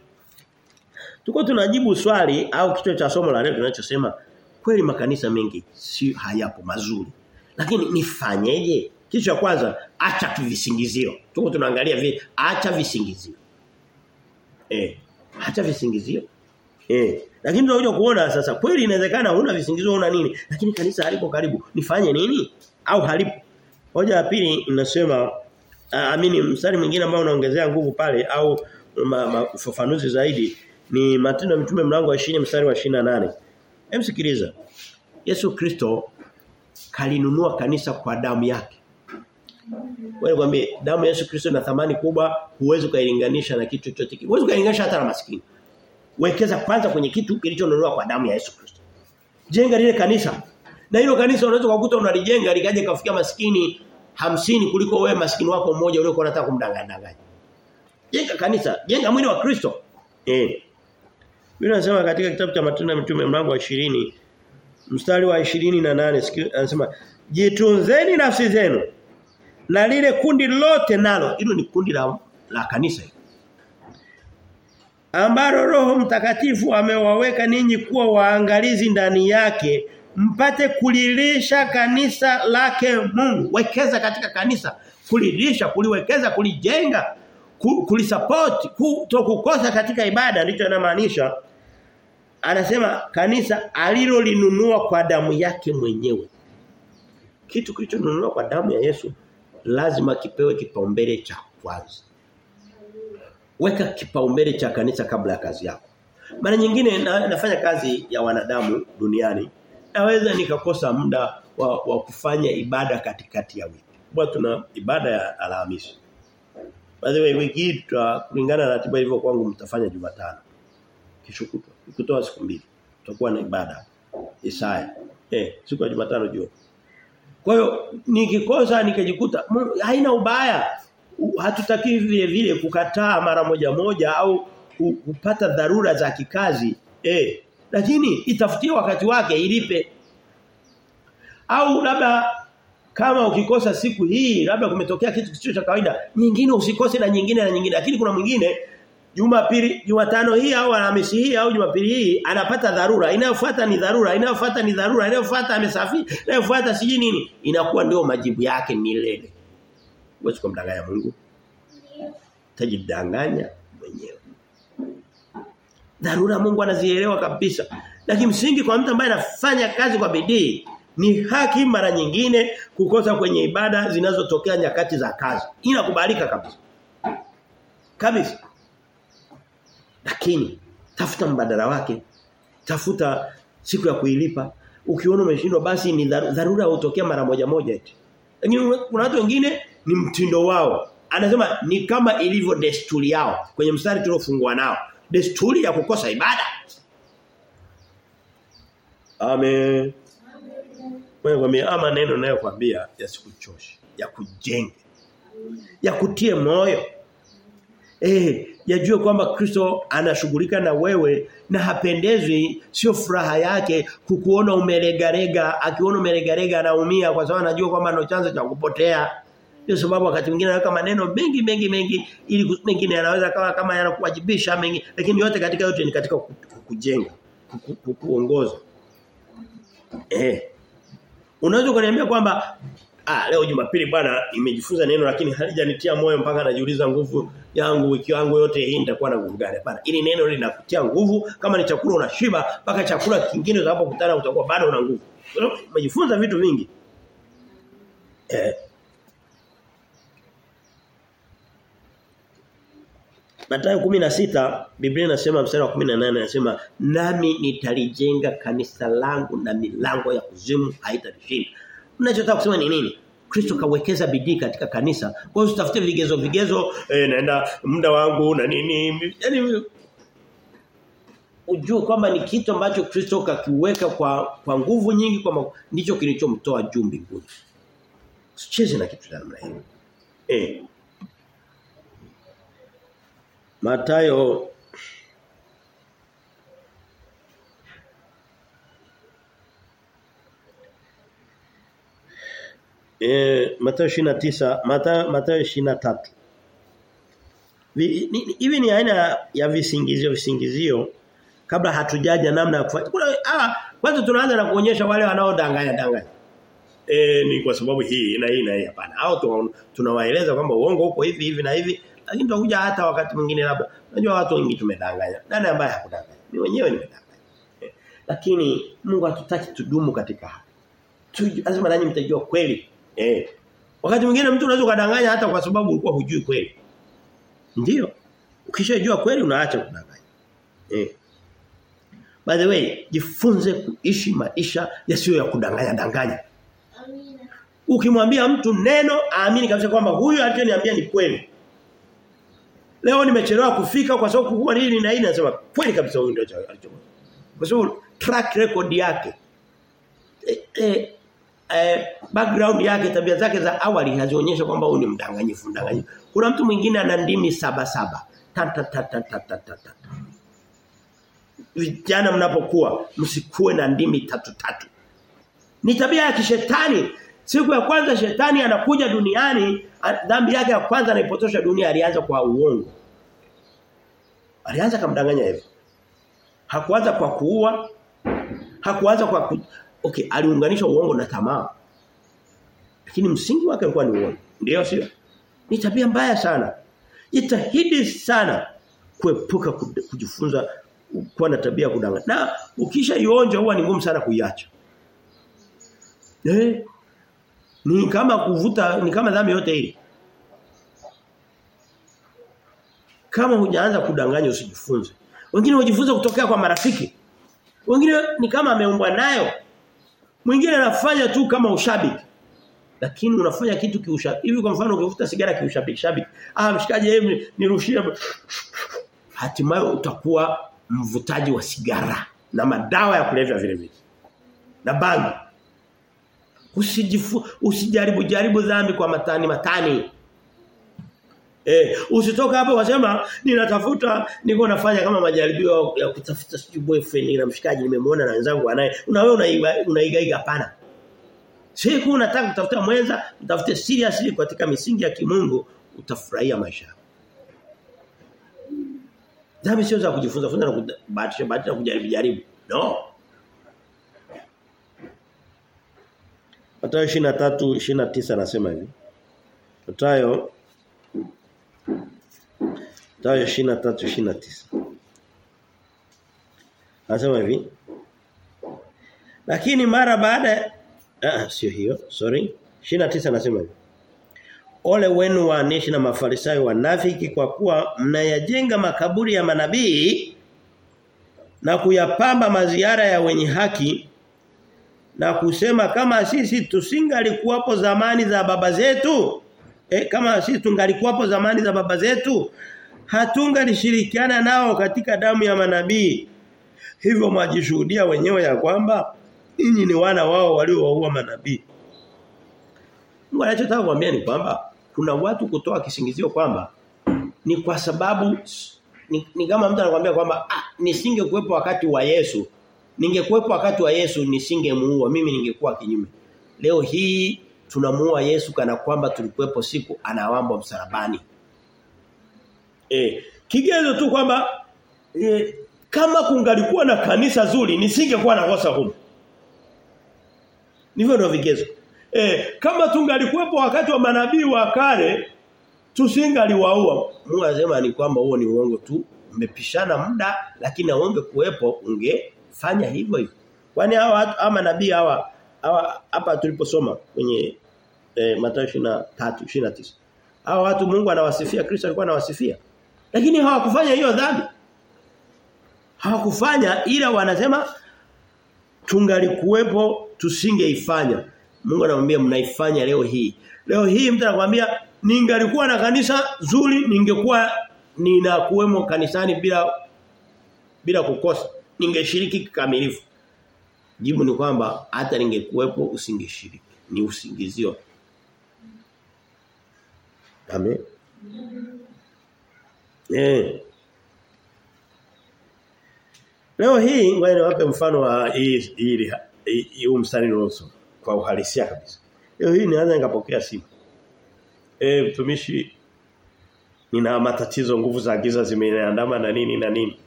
Tuko tunajibu swali au kichwa cha somo la leo tunachosema kweli makanisa mengi si hayapo mazuri. Lakini nifanyeje? Kitu cha kwanza acha visingizio. Tuko tunaangalia vi, acha visingizio. Eh, acha visingizio. Eh, lakini tunakuja kuona sasa kweli inawezekana una visingizio una nini, lakini kanisa halipo karibu. Nifanye nini? Au halipo. Hoja ya pili inasema amini mstari mwingine ambao unaongezea nguvu pale au ufafanuzi zaidi ni Matendo ya Mitume mlango wa 20 mstari wa 28. Hem sikiliza. Yesu Kristo kalinunua kanisa kwa damu yake. Wewe kwambie damu ya Yesu Kristo ina thamani kubwa, huwezi kuilinganisha na kitu chochote. Huwezi kuilinganisha hata na maskini. Wekeza kwanza kwenye kitu kilichonunuliwa kwa damu ya Yesu Kristo. Jenga lile kanisa. Na hilo kanisa unaweza kukuta unalijenga likaje kafikia maskini hamsini kuliko wewe maskini wako mmoja uliokuwa unataka kumdanganya. Jenga kanisa, jenga mwili wa Kristo. Eh. Biblia inasema katika kitabu cha Matendo ya Mitume mlango wa 20 mstari wa 28 anasema jitunzeni nafsi zenu na lile kundi lote nalo hilo ni kundi la, la kanisa ambalo Roho Mtakatifu amewaweka ninyi kuwa waangalizi ndani yake mpate kulilisha kanisa lake Mungu. Wekeza katika kanisa kulilisha kuliwekeza kulijenga kulisupport kutokukosa katika ibada ndicho inamaanisha. Anasema kanisa alilolinunua kwa damu yake mwenyewe. Kitu kilichonunuliwa kwa damu ya Yesu lazima kipewe kipaumbele cha kwanza. Weka kipaumbele cha kanisa kabla ya kazi yako. Mara nyingine na, nafanya kazi ya wanadamu duniani naweza nikakosa muda wa, wa kufanya ibada katikati ya wiki. Bwana tuna ibada ya Alhamisi. By wiki hii kulingana na ratiba ilivyo kwangu mtafanya Jumatano. Kesho kutwa kutoa siku mbili tutakuwa na ibada. Isaya. Eh siku ya Jumatano jioni kwa hiyo nikikosa nikajikuta haina ubaya. Hatutaki vile vile kukataa mara moja moja au kupata dharura za kikazi. Eh lakini itafutia wakati wake ilipe. Au labda kama ukikosa siku hii labda kumetokea kitu kisicho cha kawaida nyingine usikose na nyingine na nyingine lakini kuna mwingine Jumapili Jumatano hii au Alhamisi hii au Jumapili hii anapata dharura. Inayofuata ni dharura inayofuata ni dharura inayofuata amesafi inayofuata siji nini. Inakuwa ndio majibu yake milele. Huwezi kumdanganya Mungu. Tajidanganya mwenyewe. Dharura Mungu anazielewa kabisa. Lakini msingi kwa mtu ambaye anafanya kazi kwa bidii ni haki mara nyingine kukosa kwenye ibada zinazotokea nyakati za kazi. Inakubalika kabisa. Kabisa lakini tafuta mbadala wake tafuta siku ya kuilipa ukiona umeshindwa basi ni dharura hutokea mara moja moja eti lakini kuna watu wengine ni mtindo wao anasema ni kama ilivyo desturi yao kwenye mstari tuliofungua nao desturi ya kukosa ibada Amen. Wewe kwambia ama neno nayo kwambia yasikuchoshe, ya kujenge. Ya kutie moyo. Eh, yajue kwamba Kristo anashughulika na wewe na hapendezwi sio furaha yake kukuona umelegarega, akiona umelegarega anaumia kwa sababu anajua kwamba ndio chanzo cha kupotea. Ndio sababu wakati mwingine anaweka maneno mengi mengi mengi ili mengine yanaweza kawa kama yanakuwajibisha mengi lakini yote katika yote ni katika kujenga, kuongoza. Eh. Unaweza kuniambia kwamba ah leo Jumapili bwana nimejifunza neno lakini halijanitia moyo mpaka najiuliza nguvu yangu wiki yangu yote hii nitakuwa na nguvu gani? bwana Ili neno linakutia nguvu kama ni chakula unashiba mpaka chakula kingine utakapokutana utakuwa bado una nguvu. Umejifunza vitu vingi. Eh. Mathayo 16 Biblia inasema mstari wa 18 inasema nami nitalijenga kanisa langu na milango ya kuzimu haitalishinda. Unachotaka kusema ni nini? Kristo kawekeza bidii katika kanisa. Kwa hiyo usitafute vigezo vigezo eh, naenda muda wangu na nini. Yaani ujue kwamba ni kitu ambacho Kristo kakiweka kwa kwa nguvu nyingi kwa ndicho kilichomtoa juu mbinguni. Usicheze na kitu namna hiyo. Eh. Matayo Eh Mathayo 29 Mathayo Mathayo 23 Hivi ni aina ya visingizio visingizio kabla hatujaja namna ya kufanya. Ah kwanza tunaanza na kuonyesha wale wanaodanganya danganya. e, ni kwa sababu hii na hii na hii hapana. Au tunawaeleza kwamba uongo uko hivi hivi na hivi lakini tunakuja hata wakati mwingine labda unajua watu wengi tumedanganya. Nani ambaye hakudanganya? ni wenyewe nimedanganya. e, lakini Mungu hatutaki tudumu katika hapo Lazima nanyi mtajua kweli. Eh. Wakati mwingine mtu unaweza kudanganya hata kwa sababu ulikuwa hujui kweli. Ndio. Ukishajua kweli unaacha kudanganya. Eh. By the way, jifunze kuishi maisha yasiyo ya kudanganya danganya. Amina. Ukimwambia mtu neno aamini kabisa kwamba huyu alichoniambia ni kweli. Leo nimechelewa kufika kwa sababu kukua nini na hii nasema kweli kabisa huyu ndio alichokuwa. Kwa sababu track record yake eh, eh, eh, background yake tabia zake za awali hazionyesha kwamba huyu ni mdanganyifu mdanganyifu. Kuna mtu mwingine ana ndimi saba saba. Ta ta ta ta ta ta. ta. Vijana mnapokuwa msikue na ndimi tatu tatu. Ni tabia ya kishetani. Siku ya kwanza shetani anakuja duniani, dhambi yake ya kwanza anaipotosha dunia alianza kwa uongo. Alianza kumdanganya hivyo. Hakuanza kwa kuua, hakuanza kwa. Okay, aliunganisha uongo na tamaa. Lakini msingi wake ulikuwa ni uongo. Ndio sio? Ni tabia mbaya sana. Jitahidi sana kuepuka kujifunza kuwa na tabia kudanganya. Na ukisha ionja huwa ni ngumu sana kuiacha. Eh? Ni kama kuvuta ni kama dhambi yote ile. Kama hujaanza kudanganya usijifunze. Wengine hujifunza kutokea kwa marafiki. Wengine ni kama ameumbwa nayo. Mwingine anafanya tu kama ushabiki. Lakini unafanya kitu kiushabiki. Hivi kwa mfano ukivuta sigara kiushabiki shabiki. Ah mshikaji hebu nirushie. Hatimaye utakuwa mvutaji wa sigara na madawa ya kulevya vile vile. Na bangi. Usijifu, usijaribu jaribu dhambi kwa matani matani. Eh, usitoka hapo wasema ninatafuta niko nafanya kama majaribio ya kutafuta sijui boyfriend na mshikaji nimemwona na wenzangu anaye. Una wewe unaiga unaigaiga hapana. Siku unataka kutafuta mwenza, utafute seriously katika misingi ya kimungu, utafurahia maisha. Dhambi sio za kujifunza funza na kubahatisha bahatisha kujaribu jaribu. No. Mathayo 23 29 anasema hivi. Mathayo Mathayo 23 29. Anasema hivi. Lakini mara baada ah sio hiyo, sorry. 29 anasema hivi. Ole wenu waanishi na mafarisayo wanafiki kwa kuwa mnayajenga makaburi ya manabii na kuyapamba maziara ya wenye haki na kusema kama sisi tusingalikuwapo zamani za baba zetu e, kama sisi tungalikuwapo zamani za baba zetu hatungalishirikiana nao katika damu ya manabii. Hivyo mwajishuhudia wenyewe ya kwamba ninyi ni wana wao waliowaua manabii. Mungu anachotaka kuambia ni kwamba kuna watu kutoa kisingizio kwamba ni kwa sababu ni, ni kama mtu anakuambia kwamba ah nisingekuwepo wakati wa Yesu ningekuwepo wakati wa Yesu nisingemuua mimi ningekuwa kinyume. Leo hii tunamuua Yesu kana kwamba tulikuwepo siku anawambwa msalabani eh kigezo tu kwamba e, kama kungalikuwa na kanisa zuri nisingekuwa nakosa huko Ndivyo ndio vigezo. E, kama tungalikuwepo wakati wa manabii wa kale tusingaliwaua. Mungu anasema ni kwamba huo ni uongo tu. Mmepishana muda lakini aombe kuwepo ungefanya hivyo hivyo. Kwani hawa ama nabii hawa hapa tuliposoma kwenye eh, Mathayo 23 29. Hao watu Mungu anawasifia Kristo alikuwa anawasifia. Lakini hawakufanya hiyo dhambi. Hawakufanya ila wanasema tungalikuwepo tusingeifanya. Mungu anamwambia mnaifanya leo hii. Leo hii mtu anakuambia ningalikuwa na kanisa zuri ningekuwa ninakuwemo kanisani bila bila kukosa. Ningeshiriki kikamilifu. Jibu ni kwamba hata ningekuwepo usingeshiriki. Ni usingizio. Amen. Eh. Leo hii ngoja niwape mfano wa hii hii huu mstari nusu kwa uhalisia kabisa. Leo hii nianza nikapokea simu. Eh mtumishi nina matatizo nguvu za giza zimeniandama na nini na nini.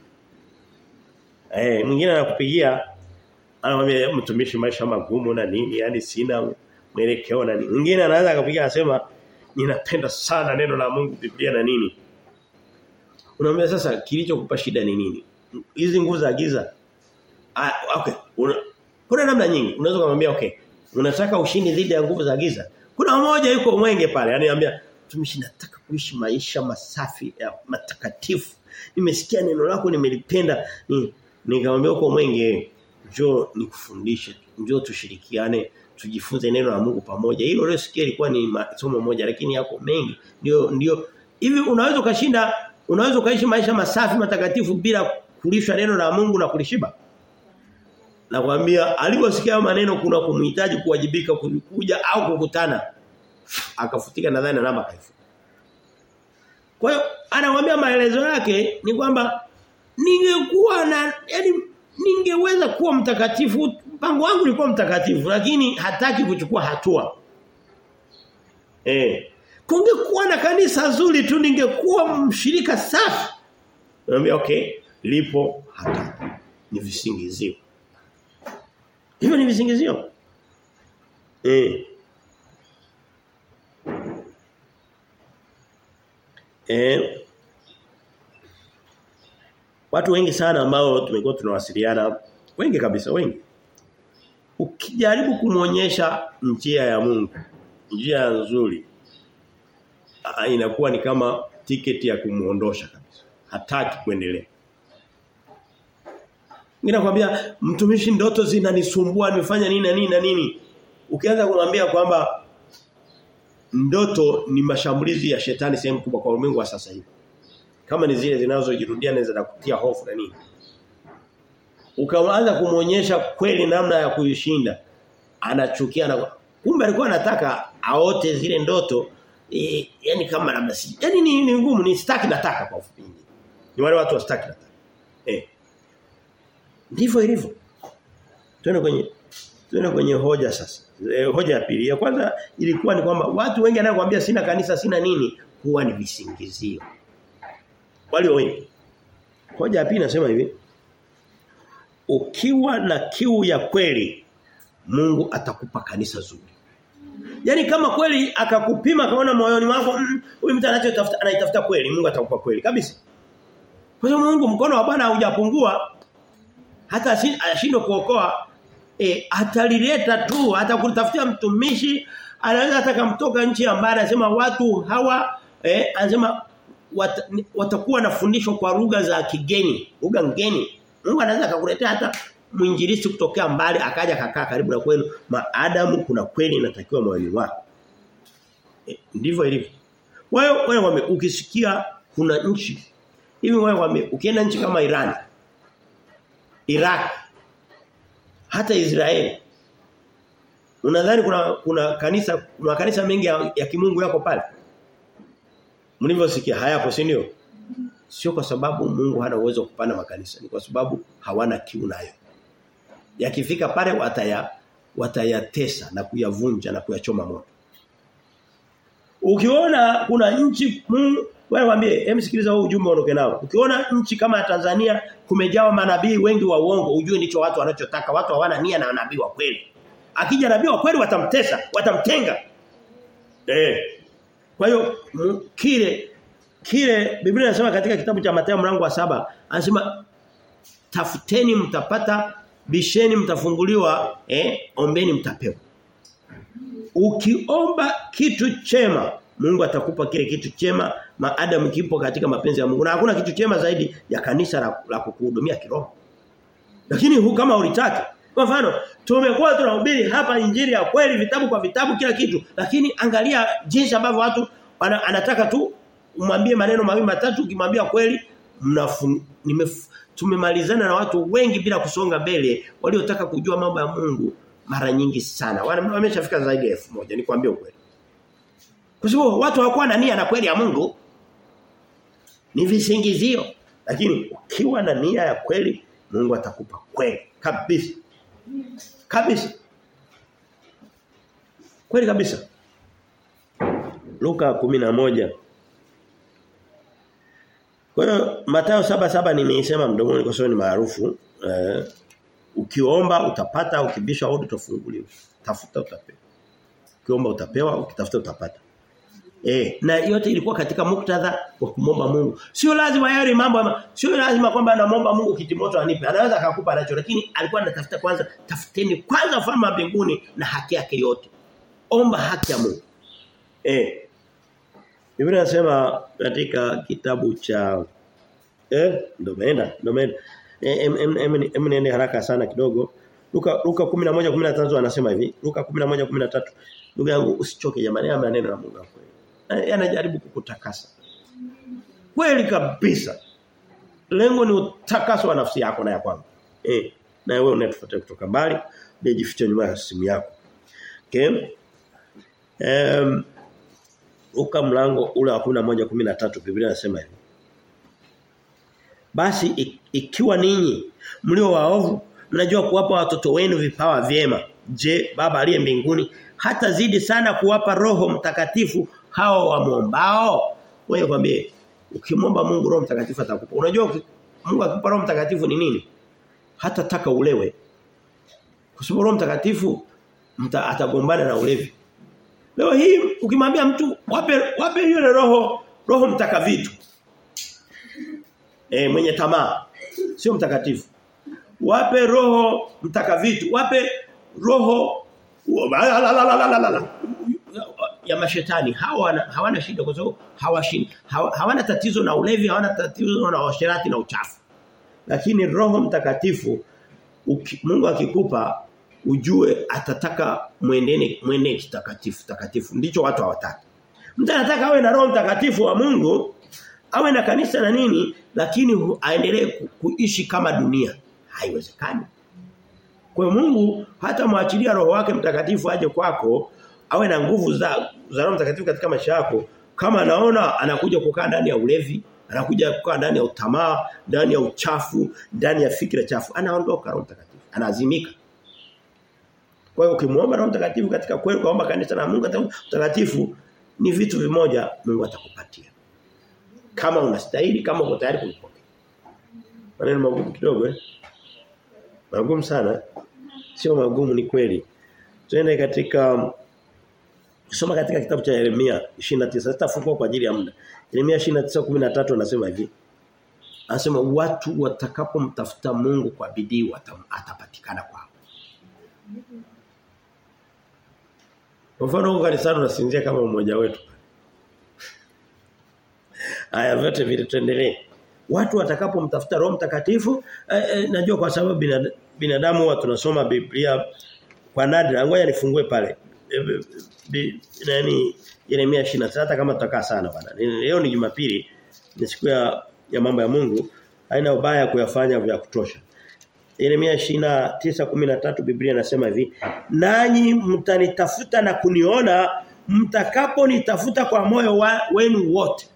Eh mwingine anakupigia anamwambia mtumishi maisha magumu na nini yani sina mwelekeo na nini. Mwingine anaanza akapiga anasema ninapenda sana neno la Mungu Biblia na nini. Unaambia sasa kilichokupa shida ni nini? Hizi nguvu za giza. Ah okay. Una, kuna namna nyingi. Unaweza kumwambia okay. Unataka ushindi dhidi ya nguvu za giza. Kuna mmoja yuko mwenge pale, ananiambia tumishi nataka kuishi maisha masafi ya matakatifu. Nimesikia neno lako nimelipenda. Ni nikamwambia uko mwenge njoo nikufundishe. Njoo tushirikiane tujifunze neno la Mungu pamoja. Hilo leo sikia ilikuwa ni somo moja lakini yako mengi. Ndio ndio hivi unaweza ukashinda unaweza ukaishi maisha masafi matakatifu bila kulishwa neno la Mungu na kulishiba. Nakwambia aliposikia maneno kuna kumhitaji kuwajibika kuja au kukutana akafutika nadhani na namba kaifu. Kwa hiyo anamwambia maelezo yake ni kwamba ningekuwa na yani ningeweza kuwa mtakatifu mpango wangu ulikuwa mtakatifu lakini hataki kuchukua hatua. Eh. Kungekuwa na kanisa zuri tu ningekuwa mshirika safi. Naambia okay, lipo hata Ni visingizio. Hivyo ni visingizio. Eh. Eh. Watu wengi sana ambao tumekuwa tunawasiliana wengi kabisa wengi. Ukijaribu kumuonyesha njia ya Mungu, njia nzuri inakuwa ni kama tiketi ya kumuondosha kabisa. Hataki kuendelea. Ninakwambia mtumishi ndoto zinanisumbua nimefanya nini na nini na nini. Ukianza kumwambia kwamba ndoto ni mashambulizi ya shetani sehemu kubwa kwa ulimwengu wa sasa hivi. Kama ni zile zinazojirudia na zinakutia hofu na nini. Ukaanza kumuonyesha kweli namna ya kuishinda. Anachukia na kumbe alikuwa anataka aote zile ndoto e, yani kama labda si. Yani ni, ni ngumu ni staki nataka kwa ufupi. Ni wale watu wa staki nataka. Eh. Ndivyo ilivyo. Tuende kwenye twende kwenye hoja sasa. E, hoja ya pili. Ya kwanza ilikuwa ni kwamba watu wengi anayokuambia sina kanisa sina nini huwa ni visingizio. Walio wengi. Hoja ya pili nasema hivi. Ukiwa na kiu ya kweli Mungu atakupa kanisa zuri. Yaani kama kweli akakupima kaona moyoni mwako huyu mtu anachotafuta anaitafuta kweli Mungu atakupa kweli kabisa. Kwa hiyo Mungu mkono wa Bwana haujapungua hata ashindwe kuokoa e, atalileta tu atakutafutia mtumishi anaweza atakamtoka nchi ambayo anasema watu hawa eh anasema wat, watakuwa na fundisho kwa lugha za kigeni lugha ngeni Mungu anaweza akakuletea hata mwinjilisti kutokea mbali akaja kakaa karibu na kwenu maadamu kuna kweli inatakiwa moyoni wako e, ndivyo ilivyo wewe wewe ukisikia kuna nchi hivi wewe ukienda nchi kama Iran Iraq hata Israeli unadhani kuna kuna kanisa kuna kanisa mengi ya, ya kimungu yako pale mlivyosikia hayapo si ndio? Sio kwa sababu Mungu hana uwezo kupanda makanisa, ni kwa sababu hawana kiu nayo. Yakifika pale wataya watayatesa na kuyavunja na kuyachoma moto. Ukiona kuna nchi wewe waambie, hem sikiliza ujumbe uondoke nao. Ukiona nchi kama Tanzania kumejawa manabii wengi wa uongo, ujue ndicho watu wanachotaka. Watu hawana nia na nabii wa kweli. Akija nabii wa kweli watamtesa, watamtenga. Eh. Kwa hiyo kile kile Biblia inasema katika kitabu cha Mathayo mlango wa saba anasema tafuteni mtapata, bisheni mtafunguliwa, eh, ombeni mtapewa. Ukiomba kitu chema Mungu atakupa kile kitu chema maadamu kipo katika mapenzi ya Mungu. Na hakuna kitu chema zaidi ya kanisa la, la kukuhudumia kiroho. Lakini huu kama ulitaki. Kwa mfano, tumekuwa tunahubiri hapa injili ya kweli vitabu kwa vitabu kila kitu, lakini angalia jinsi ambavyo watu ana, anataka tu umwambie maneno mawili matatu ukimwambia kweli mnafu, tumemalizana na watu wengi bila kusonga mbele waliotaka kujua mambo ya Mungu mara nyingi sana. Wameshafika zaidi ya 1000 nikwambie ukweli. Kwa sababu watu hawakuwa na nia na kweli ya Mungu. Ni visingizio. Lakini ukiwa na nia ya kweli Mungu atakupa kweli kabisa. Kabisa. Kweli kabisa. Luka 11 Kwa hiyo Mathayo saba saba nimeisema mdomoni kwa sababu ni maarufu. Eh, ukiomba utapata, ukibisha hodi utafunguliwa. Tafuta utapewa. Ukiomba utapewa, ukitafuta utapata. Eh, na yote ilikuwa katika muktadha wa kumomba Mungu. Sio lazima yale mambo sio lazima kwamba anamomba Mungu kitimoto anipe. Anaweza akakupa anacho lakini alikuwa anatafuta kwanza tafuteni kwanza ufalme wa mbinguni na haki yake yote. Omba haki ya Mungu. Eh. Biblia inasema katika kitabu cha eh ndio meenda ndio meenda. Em em em haraka sana kidogo. Luka Luka 11:13 anasema hivi. Luka 11:13. Ndugu yangu usichoke jamani haya maneno ya Mungu kweli. Yanajaribu kukutakasa. Kweli kabisa. Lengo ni utakaso wa nafsi yako na ya kwangu. Eh, na wewe unatufuata kutoka mbali, ujifiche nyuma ya simu yako. Okay? Um, Luka mlango ule wa 11:13 Biblia inasema hivi. Basi ikiwa ninyi mlio waovu mnajua kuwapa watoto wenu vipawa vyema, je, Baba aliye mbinguni hata zidi sana kuwapa Roho Mtakatifu hao wamwombao? Wewe kwambie ukimwomba Mungu Roho Mtakatifu atakupa. Unajua Mungu akikupa Roho Mtakatifu ni nini? Hata taka ulewe. Kwa sababu Roho Mtakatifu mta, atagombana na ulevi. Leo hii ukimwambia mtu wape wape yule roho roho mtaka vitu. Eh mwenye tamaa sio mtakatifu. Wape roho mtaka vitu, wape roho ya mashetani hawana hawana shida kwa sababu hawashindi hawana tatizo na ulevi hawana tatizo na washerati na uchafu lakini roho mtakatifu Mungu akikupa ujue atataka muendeni mwende kitakatifu takatifu. Ndicho watu hawataka mtu anataka awe na roho mtakatifu wa Mungu awe na kanisa na nini lakini aendelee kuishi kama dunia. Haiwezekani. Kwa Mungu hata mwachilia roho wake mtakatifu aje kwako awe na nguvu za za roho mtakatifu katika maisha yako kama anaona anakuja kukaa ndani ya ulevi anakuja kukaa ndani ya utamaa ndani ya uchafu ndani ya fikra chafu anaondoka roho mtakatifu anaazimika kwa hiyo ukimwomba roho mtakatifu katika kweli kwaomba kanisa na Mungu mtakatifu ni vitu vimoja Mungu atakupatia kama unastahili kama uko tayari kupokea. maneno magumu kidogo eh magumu sana sio magumu ni kweli tuende katika Soma katika kitabu cha Yeremia 29 sitafungua kwa ajili ya muda. Yeremia 29:13 anasema hivi. Anasema watu watakapomtafuta Mungu kwa bidii atapatikana kwao. Kwa mfano huko kanisani unasinzia kama mmoja wetu. Haya vyote vile tuendelee. Watu watakapomtafuta Roho Mtakatifu eh, eh, najua kwa sababu binadamu, huwa tunasoma Biblia kwa nadra. Ngoja nifungue pale Yaani Yeremia 29 hata kama tutakaa sana bwana. Leo ni Jumapili ni siku ya, ya mambo ya Mungu haina ubaya kuyafanya vya kutosha. Yeremia 29:13 Biblia inasema hivi, "Nanyi mtanitafuta na kuniona mtakaponitafuta kwa moyo wa, wenu wote."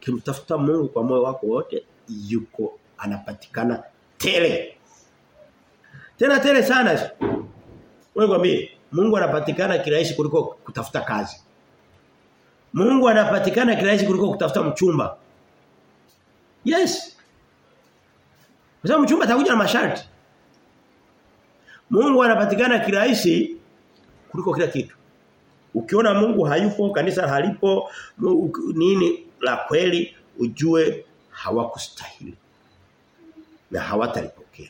Kimtafuta Mungu kwa moyo wako wote yuko anapatikana tele. Tena tele sana. Wewe kwambie Mungu anapatikana kirahisi kuliko kutafuta kazi. Mungu anapatikana kirahisi kuliko kutafuta mchumba. Yes. Kwa sababu mchumba atakuja na masharti. Mungu anapatikana kirahisi kuliko kila kitu. Ukiona Mungu hayupo, kanisa halipo, nini la kweli ujue hawakustahili. Na hawatalipokea.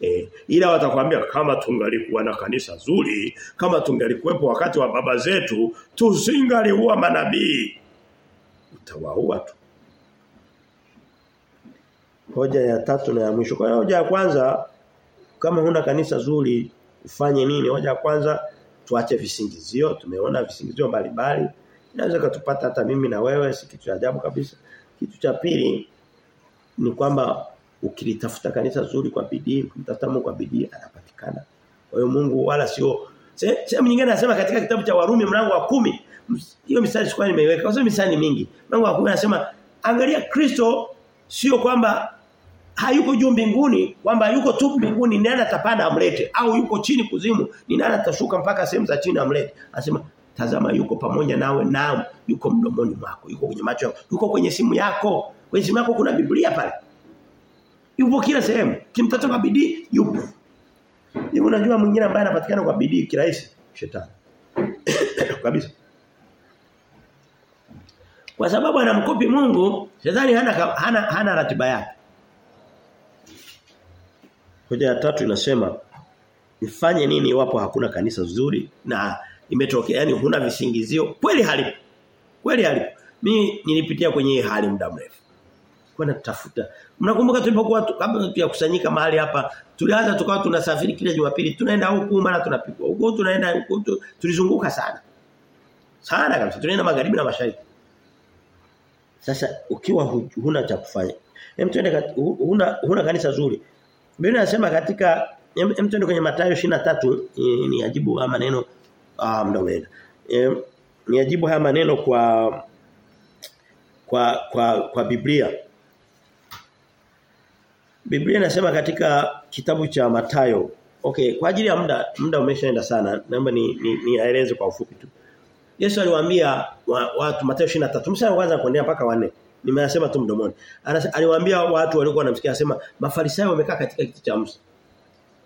Eh, ila watakwambia kama tungalikuwa na kanisa zuri, kama tungalikuwepo wakati wa baba zetu, tusingaliua manabii. Utawaua tu. Hoja ya tatu na ya mwisho. Kwa hiyo hoja ya kwanza kama huna kanisa zuri ufanye nini? Hoja ya kwanza tuache visingizio. Tumeona visingizio mbalimbali. Inaweza kutupata hata mimi na wewe si kitu cha ajabu kabisa. Kitu cha pili ni kwamba ukilitafuta kanisa zuri kwa bidii, ukimtafuta Mungu kwa bidii anapatikana. Kwa hiyo Mungu wala sio sehemu nyingine anasema katika kitabu cha Warumi mlango wa kumi hiyo misali sikuwa nimeiweka. Kwa sababu misali mingi. Mlango wa 10 anasema angalia Kristo sio kwamba hayuko juu mbinguni kwamba yuko tu mbinguni ni nani atapanda amlete? Au yuko chini kuzimu ni nani atashuka mpaka sehemu za chini amlete? Anasema tazama yuko pamoja nawe naam yuko mdomoni mwako yuko kwenye macho yako yuko kwenye simu yako. Kwenye simu yako kuna biblia pale. Yupo kila sehemu. Kimtoto kwa bidii yupo. Hivi unajua mwingine ambaye anapatikana kwa bidii kirahisi? Shetani. Kabisa. Kwa sababu anamkopi Mungu shetani hana hana, hana ratiba yake Hoja ya tatu inasema nifanye nini iwapo hakuna kanisa zuri na imetokea yani huna visingizio kweli halipo. Kweli halipo. Mimi nilipitia kwenye hali muda mrefu. Kwenda kutafuta. Mnakumbuka tulipokuwa kabla tuyakusanyika mahali hapa tulianza tukawa tunasafiri kila Jumapili tunaenda huku mara tunapigwa huko tunaenda huko tulizunguka sana. Sana kabisa tunaenda magharibi na mashariki. Sasa ukiwa huna cha kufanya. Hem tuende huna huna kanisa zuri. Biblia inasema katika hem tuende kwenye Mathayo 23 ni ajibu haya maneno ah mdomena. Ni ajibu haya maneno kwa kwa kwa kwa Biblia. Biblia inasema katika kitabu cha Mathayo. Okay, kwa ajili ya muda muda umeshaenda sana. Naomba ni nieleze ni kwa ufupi tu. Yesu aliwaambia wa, watu Mathayo 23. Mstari kwanza kuendelea mpaka 4. Nimeyasema tu mdomoni. Aliwaambia watu walikuwa wanamsikia asema Mafarisayo wamekaa katika kiti cha Musa.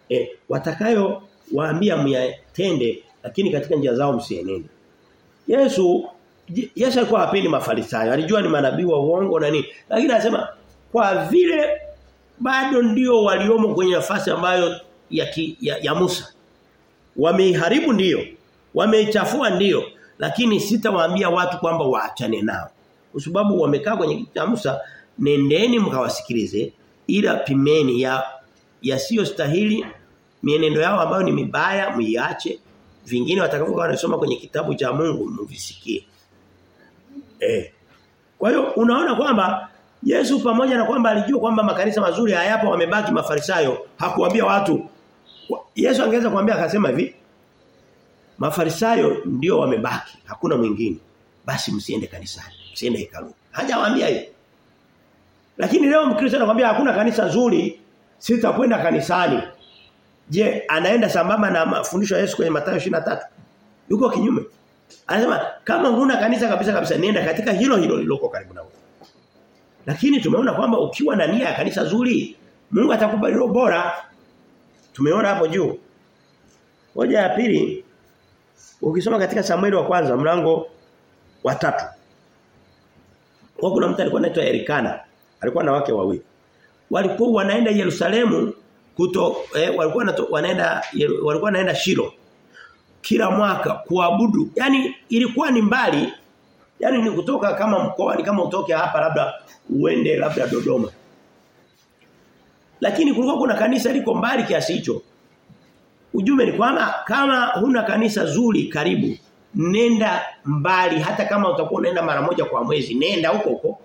Eh, watakayo waambia myatende lakini katika njia zao msienende. Yesu Yesu alikuwa hapendi Mafarisayo. Alijua ni manabii wa uongo na nini. Lakini anasema kwa vile bado ndio waliomo kwenye nafasi ambayo ya, ki, ya, ya Musa. Wameiharibu ndio. Wameichafua ndio. Lakini sitawaambia watu kwamba waachane nao kwa sababu wamekaa kwenye kiti cha Musa nendeni mkawasikilize ila pimeni ya yasiyostahili mienendo yao ambayo ni mibaya muiache vingine watakavyokuwa wanasoma kwenye kitabu cha Mungu mvisikie. Eh kwa hiyo unaona kwamba Yesu pamoja na kwamba alijua kwamba makanisa mazuri hayapo wamebaki mafarisayo hakuambia watu. Yesu angeweza kuambia akasema hivi Mafarisayo ndio wamebaki hakuna mwingine. Basi msiende kanisani msiende hekalu. Hajawaambia hiyo. Lakini leo mkristo anakuambia hakuna kanisa zuri sitakwenda kanisani. Je anaenda sambamba na mafundisho ya Yesu kwenye Mathayo 23 yuko kinyume. Anasema kama huna kanisa kabisa kabisa nenda katika hilo hilo liloko karibu na wewe. Lakini tumeona kwamba ukiwa na nia ya kanisa zuri Mungu atakupa hilo bora. Tumeona hapo juu. Hoja ya pili ukisoma katika Samueli wa kwanza mlango wa tatu kwa kuna mtu alikuwa anaitwa Erikana. Alikuwa na wake wawili. Walikuwa wanaenda Yerusalemu kuto eh, walikuwa nato, wanaenda walikuwa wanaenda Shilo. Kila mwaka kuabudu. Yaani ilikuwa ni mbali. Yaani ni kutoka kama mkoa ni kama utoke hapa labda uende labda Dodoma. Lakini kulikuwa kuna kanisa liko mbali kiasi hicho. Ujumbe ni kwamba kama huna kanisa zuri karibu nenda mbali hata kama utakuwa unaenda mara moja kwa mwezi nenda huko huko.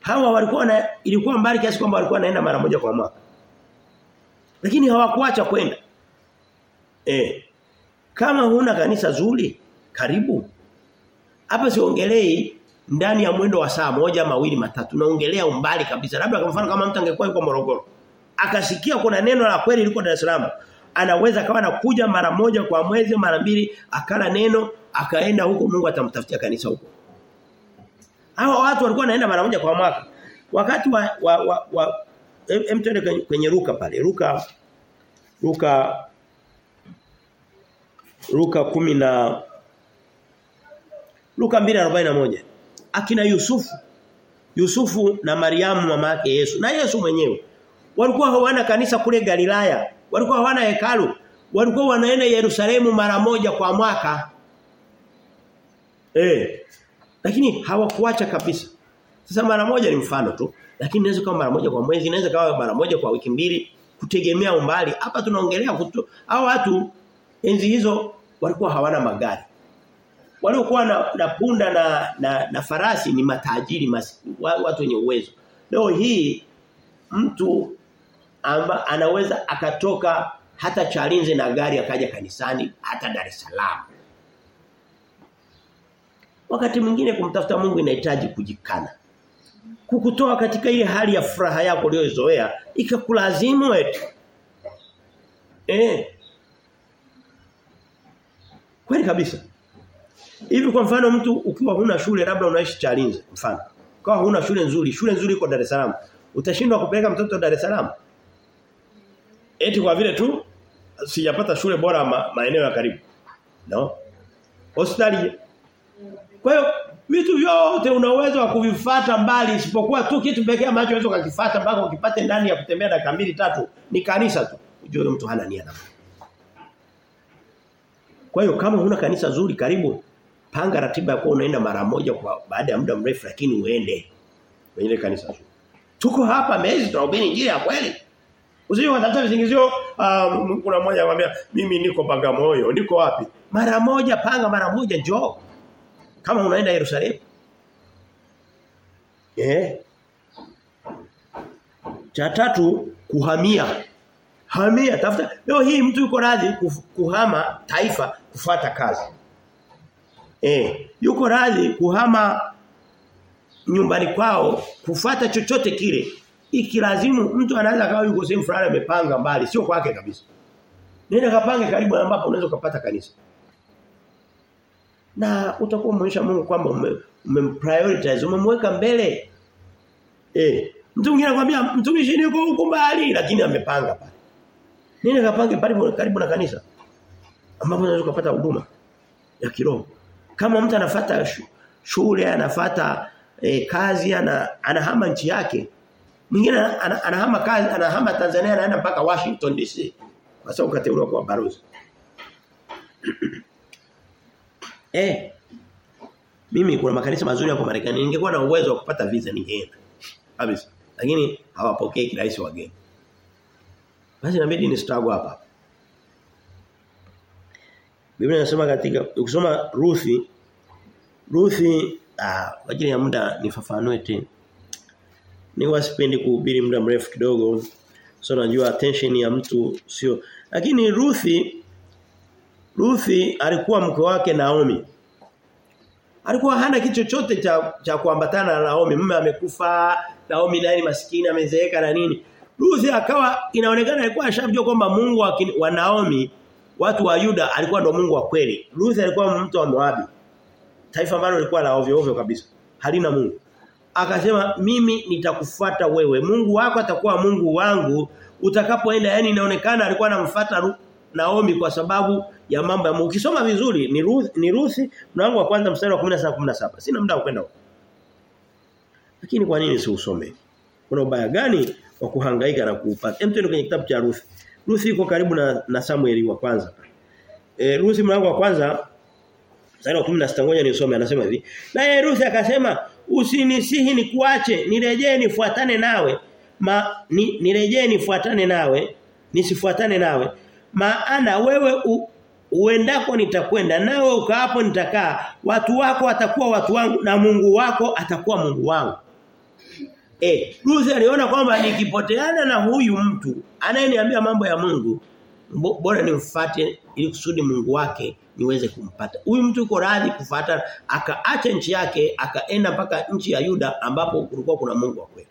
Hawa walikuwa na ilikuwa mbali kiasi kwamba walikuwa naenda mara moja kwa mwaka. Lakini hawakuacha kwenda. Eh kama huna kanisa zuri karibu. Hapa siongelei ndani ya mwendo wa saa moja mawili matatu. Naongelea umbali kabisa. Labda kwa mfano kama mtu angekuwa yuko Morogoro akasikia kuna neno la kweli liko Dar es Salaam anaweza akawa anakuja mara moja kwa mwezi mara mbili akala neno akaenda huko Mungu atamtafutia kanisa huko. Hawa watu walikuwa wanaenda mara moja kwa mwaka. Wakati wa wa, wa, wa em kwenye, kwenye Luka pale. Luka Luka Luka kumi na Luka 2:41 akina Yusufu Yusufu na Mariamu mama yake Yesu na Yesu mwenyewe. Walikuwa hawana kanisa kule Galilaya walikuwa hawana hekalu walikuwa wanaenda Yerusalemu mara moja kwa mwaka. Eh lakini hawakuacha kabisa. Sasa mara moja ni mfano tu lakini inaweza kuwa mara moja kwa mwezi inaweza kuwa mara moja kwa wiki mbili kutegemea umbali. Hapa tunaongelea kutu hao watu enzi hizo walikuwa hawana magari. Waliokuwa na, na punda na, na na farasi ni matajiri mas, watu wenye uwezo. Leo hii mtu amba, anaweza akatoka hata Chalinze na gari akaja kanisani hata Dar es Salaam. Wakati mwingine kumtafuta Mungu inahitaji kujikana. Kukutoa katika ile hali ya furaha yako uliyozoea ikakulazimu eti eh kweli kabisa. Hivi kwa mfano mtu ukiwa huna shule labda unaishi Chalinze mfano. Kwa huna shule nzuri shule nzuri iko Dar es Salaam. Utashindwa kupeleka mtoto Dar es Salaam eti kwa vile tu sijapata shule bora ma, maeneo ya karibu. No? Hospitali. Kwa hiyo vitu vyote una uwezo wa kuvifuata mbali isipokuwa tu kitu pekee ambacho unaweza kukifuata mpaka ukipate ndani ya kutembea dakika mbili tatu ni kanisa tu. Ujue mtu hana nia na Kwa hiyo kama huna kanisa zuri karibu panga ratiba ya kuwa unaenda mara moja kwa baada ya muda mrefu lakini uende kwenye kanisa zuri. Tuko hapa mezi tunahubiri injili ya kweli. Usije ukatafuta visingizio um, kuna mmoja anamwambia mimi niko Bagamoyo, niko wapi? Mara moja panga mara moja njoo. Kama unaenda Yerusalemu. Eh. Cha tatu kuhamia. Hamia tafuta. Leo hii mtu yuko radhi kuhama taifa kufata kazi. Eh, yuko radhi kuhama nyumbani kwao kufata chochote kile. Ikilazimu mtu anaweza kawa yuko sehemu fulani amepanga mbali sio kwake kabisa. Nenda kapange karibu ambapo unaweza kupata kanisa. Na utakuwa umeonyesha Mungu kwamba umemprioritize, ume umemweka mbele. Eh, mtu mwingine anakuambia mtumishi niko huko mbali lakini amepanga pale. Nenda kapange karibu karibu na kanisa. Ambapo unaweza kupata huduma ya kiroho. Kama mtu anafuata shule, anafuata eh, kazi, ana, anahama nchi yake. Mwingine anahama kazi, anahama Tanzania anaenda mpaka Washington DC. Kwa sababu kateuliwa kwa balozi. eh. Mimi kuna makanisa mazuri hapo Marekani. Ningekuwa na uwezo wa kupata visa ningeenda. Kabisa. Lakini hawapokei kirahisi wageni. Basi inabidi ni struggle hapa. Biblia inasema katika ukisoma Ruthi Ruthi ah kwa ajili ya muda nifafanue tena. Ni wasipendi kuhubiri muda mrefu kidogo. So najua attention ya mtu sio. Lakini Ruthi Ruthi alikuwa mke wake Naomi. Alikuwa hana kitu chochote cha cha kuambatana na Naomi. Mume amekufa, Naomi naye maskini amezeeka na nini. Ruthi akawa inaonekana alikuwa ashamjua kwamba Mungu wa, wa Naomi watu wa Yuda alikuwa ndo Mungu wa kweli. Ruth alikuwa mtu wa Moabi. Taifa ambalo lilikuwa la ovyo ovyo kabisa. Halina Mungu. Akasema mimi nitakufuata wewe. Mungu wako atakuwa Mungu wangu utakapoenda yani inaonekana alikuwa anamfuata Naomi kwa sababu ya mambo ya Mungu. Ukisoma vizuri ni Ruth ni Ruth mlango wa kwanza mstari wa 17 17. Sina muda wa kwenda huko. Lakini kwa nini siusome? Kuna ubaya gani wa kuhangaika na kuupata? Hem tuende kwenye kitabu cha Ruth. Ruth iko karibu na na Samueli wa kwanza. E, Ruth mlango wa kwanza mstari wa 16 ngoja nisome anasema hivi. Naye Ruth akasema usinisihi nikuache nirejee nifuatane nawe. Ma ni, nirejee nifuatane nawe nisifuatane nawe. Maana wewe u, uendako nitakwenda nawe ukaapo nitakaa. Watu wako watakuwa watu wangu na Mungu wako atakuwa Mungu wangu. Eh Ruth aliona kwamba nikipoteana na huyu mtu anayeniambia mambo ya Mungu bora nimfuate ili kusudi Mungu wake niweze kumpata. Huyu mtu yuko radhi kufuata akaacha nchi yake akaenda mpaka nchi ya Yuda ambapo kulikuwa kuna Mungu wa kweli.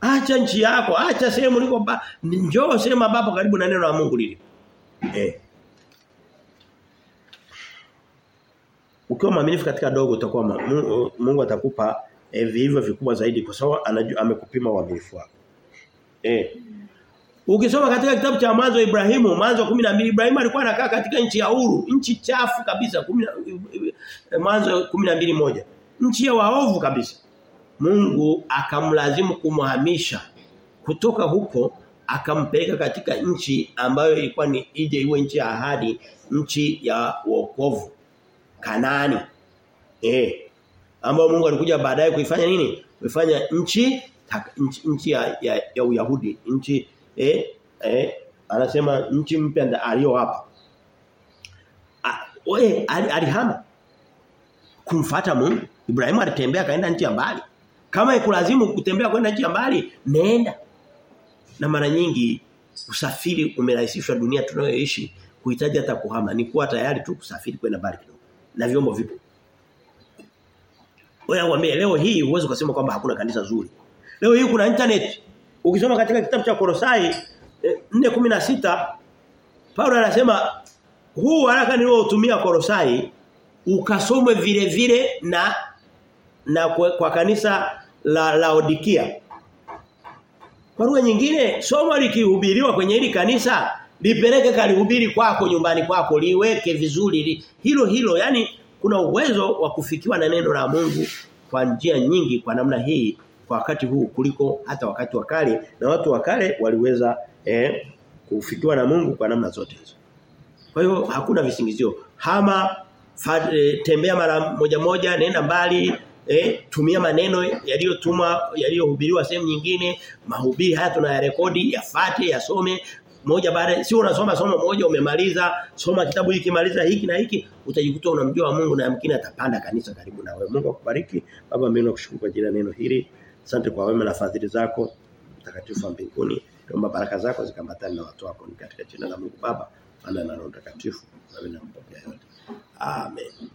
Acha nchi yako, acha sehemu uliko njoo sehemu ambapo karibu na neno la Mungu lili. Eh. Ukiwa mwaminifu katika dogo utakuwa Mungu, Mungu atakupa eh, hivyo vikubwa zaidi kwa sababu amekupima uaminifu wako. Eh. Ukisoma katika kitabu cha mwanzo Ibrahimu, mwanzo 12 Ibrahimu alikuwa anakaa katika nchi ya Uru, nchi chafu kabisa, 10 mwanzo 12 moja. Nchi ya waovu kabisa. Mungu akamlazimu kumhamisha kutoka huko akampeleka katika nchi ambayo ilikuwa ni ije iwe nchi ya ahadi, nchi ya wokovu. Kanani. Eh. Ambayo Mungu alikuja baadaye kuifanya nini? Kuifanya nchi nchi, nchi ya, ya, ya Uyahudi, nchi eh eh anasema nchi mpya aliyowapa. Wewe alihama kumfuata Mungu. Ibrahimu alitembea akaenda nchi ya mbali. Kama ikulazimu kutembea kwenda nchi ya mbali, nenda. Na mara nyingi usafiri umerahisishwa dunia tunayoishi kuhitaji hata kuhama ni kuwa tayari tu kusafiri kwenda mbali kidogo. Na vyombo vipo. Wewe leo hii uwezo kusema kwamba hakuna kanisa zuri. Leo hii kuna internet. Ukisoma katika kitabu cha Kolosai eh, 4:16 Paulo anasema huu haraka utumia Korosai ukasomwe vile vile na na kwa, kwa kanisa la Laodikia. Kwa lugha nyingine somo likihubiriwa kwenye hili kanisa lipeleke kalihubiri kwako nyumbani kwako liweke vizuri li, hilo hilo yani kuna uwezo wa kufikiwa na neno la Mungu kwa njia nyingi kwa namna hii kwa wakati huu kuliko hata wakati wa kale na watu wa kale waliweza eh, kufikiwa na Mungu kwa namna zote hizo. Kwa hiyo hakuna visingizio. Hama fad, e, tembea mara moja moja nenda mbali eh, tumia maneno yaliyotumwa yaliyohubiriwa sehemu nyingine. Mahubiri haya tunayarekodi yafate yasome. Moja baada sio unasoma somo moja umemaliza soma kitabu hiki maliza hiki na hiki utajikuta unamjua Mungu na yamkini atapanda kanisa karibu na wewe. Mungu akubariki. Baba mimi nakushukuru kwa ajili ya neno hili asante kwa wema na fadhili zako mtakatifu wa mbinguni naomba baraka zako zikambatane na watu wako katika jina la Mungu baba Mwana na Roho Mtakatifu Amen. amen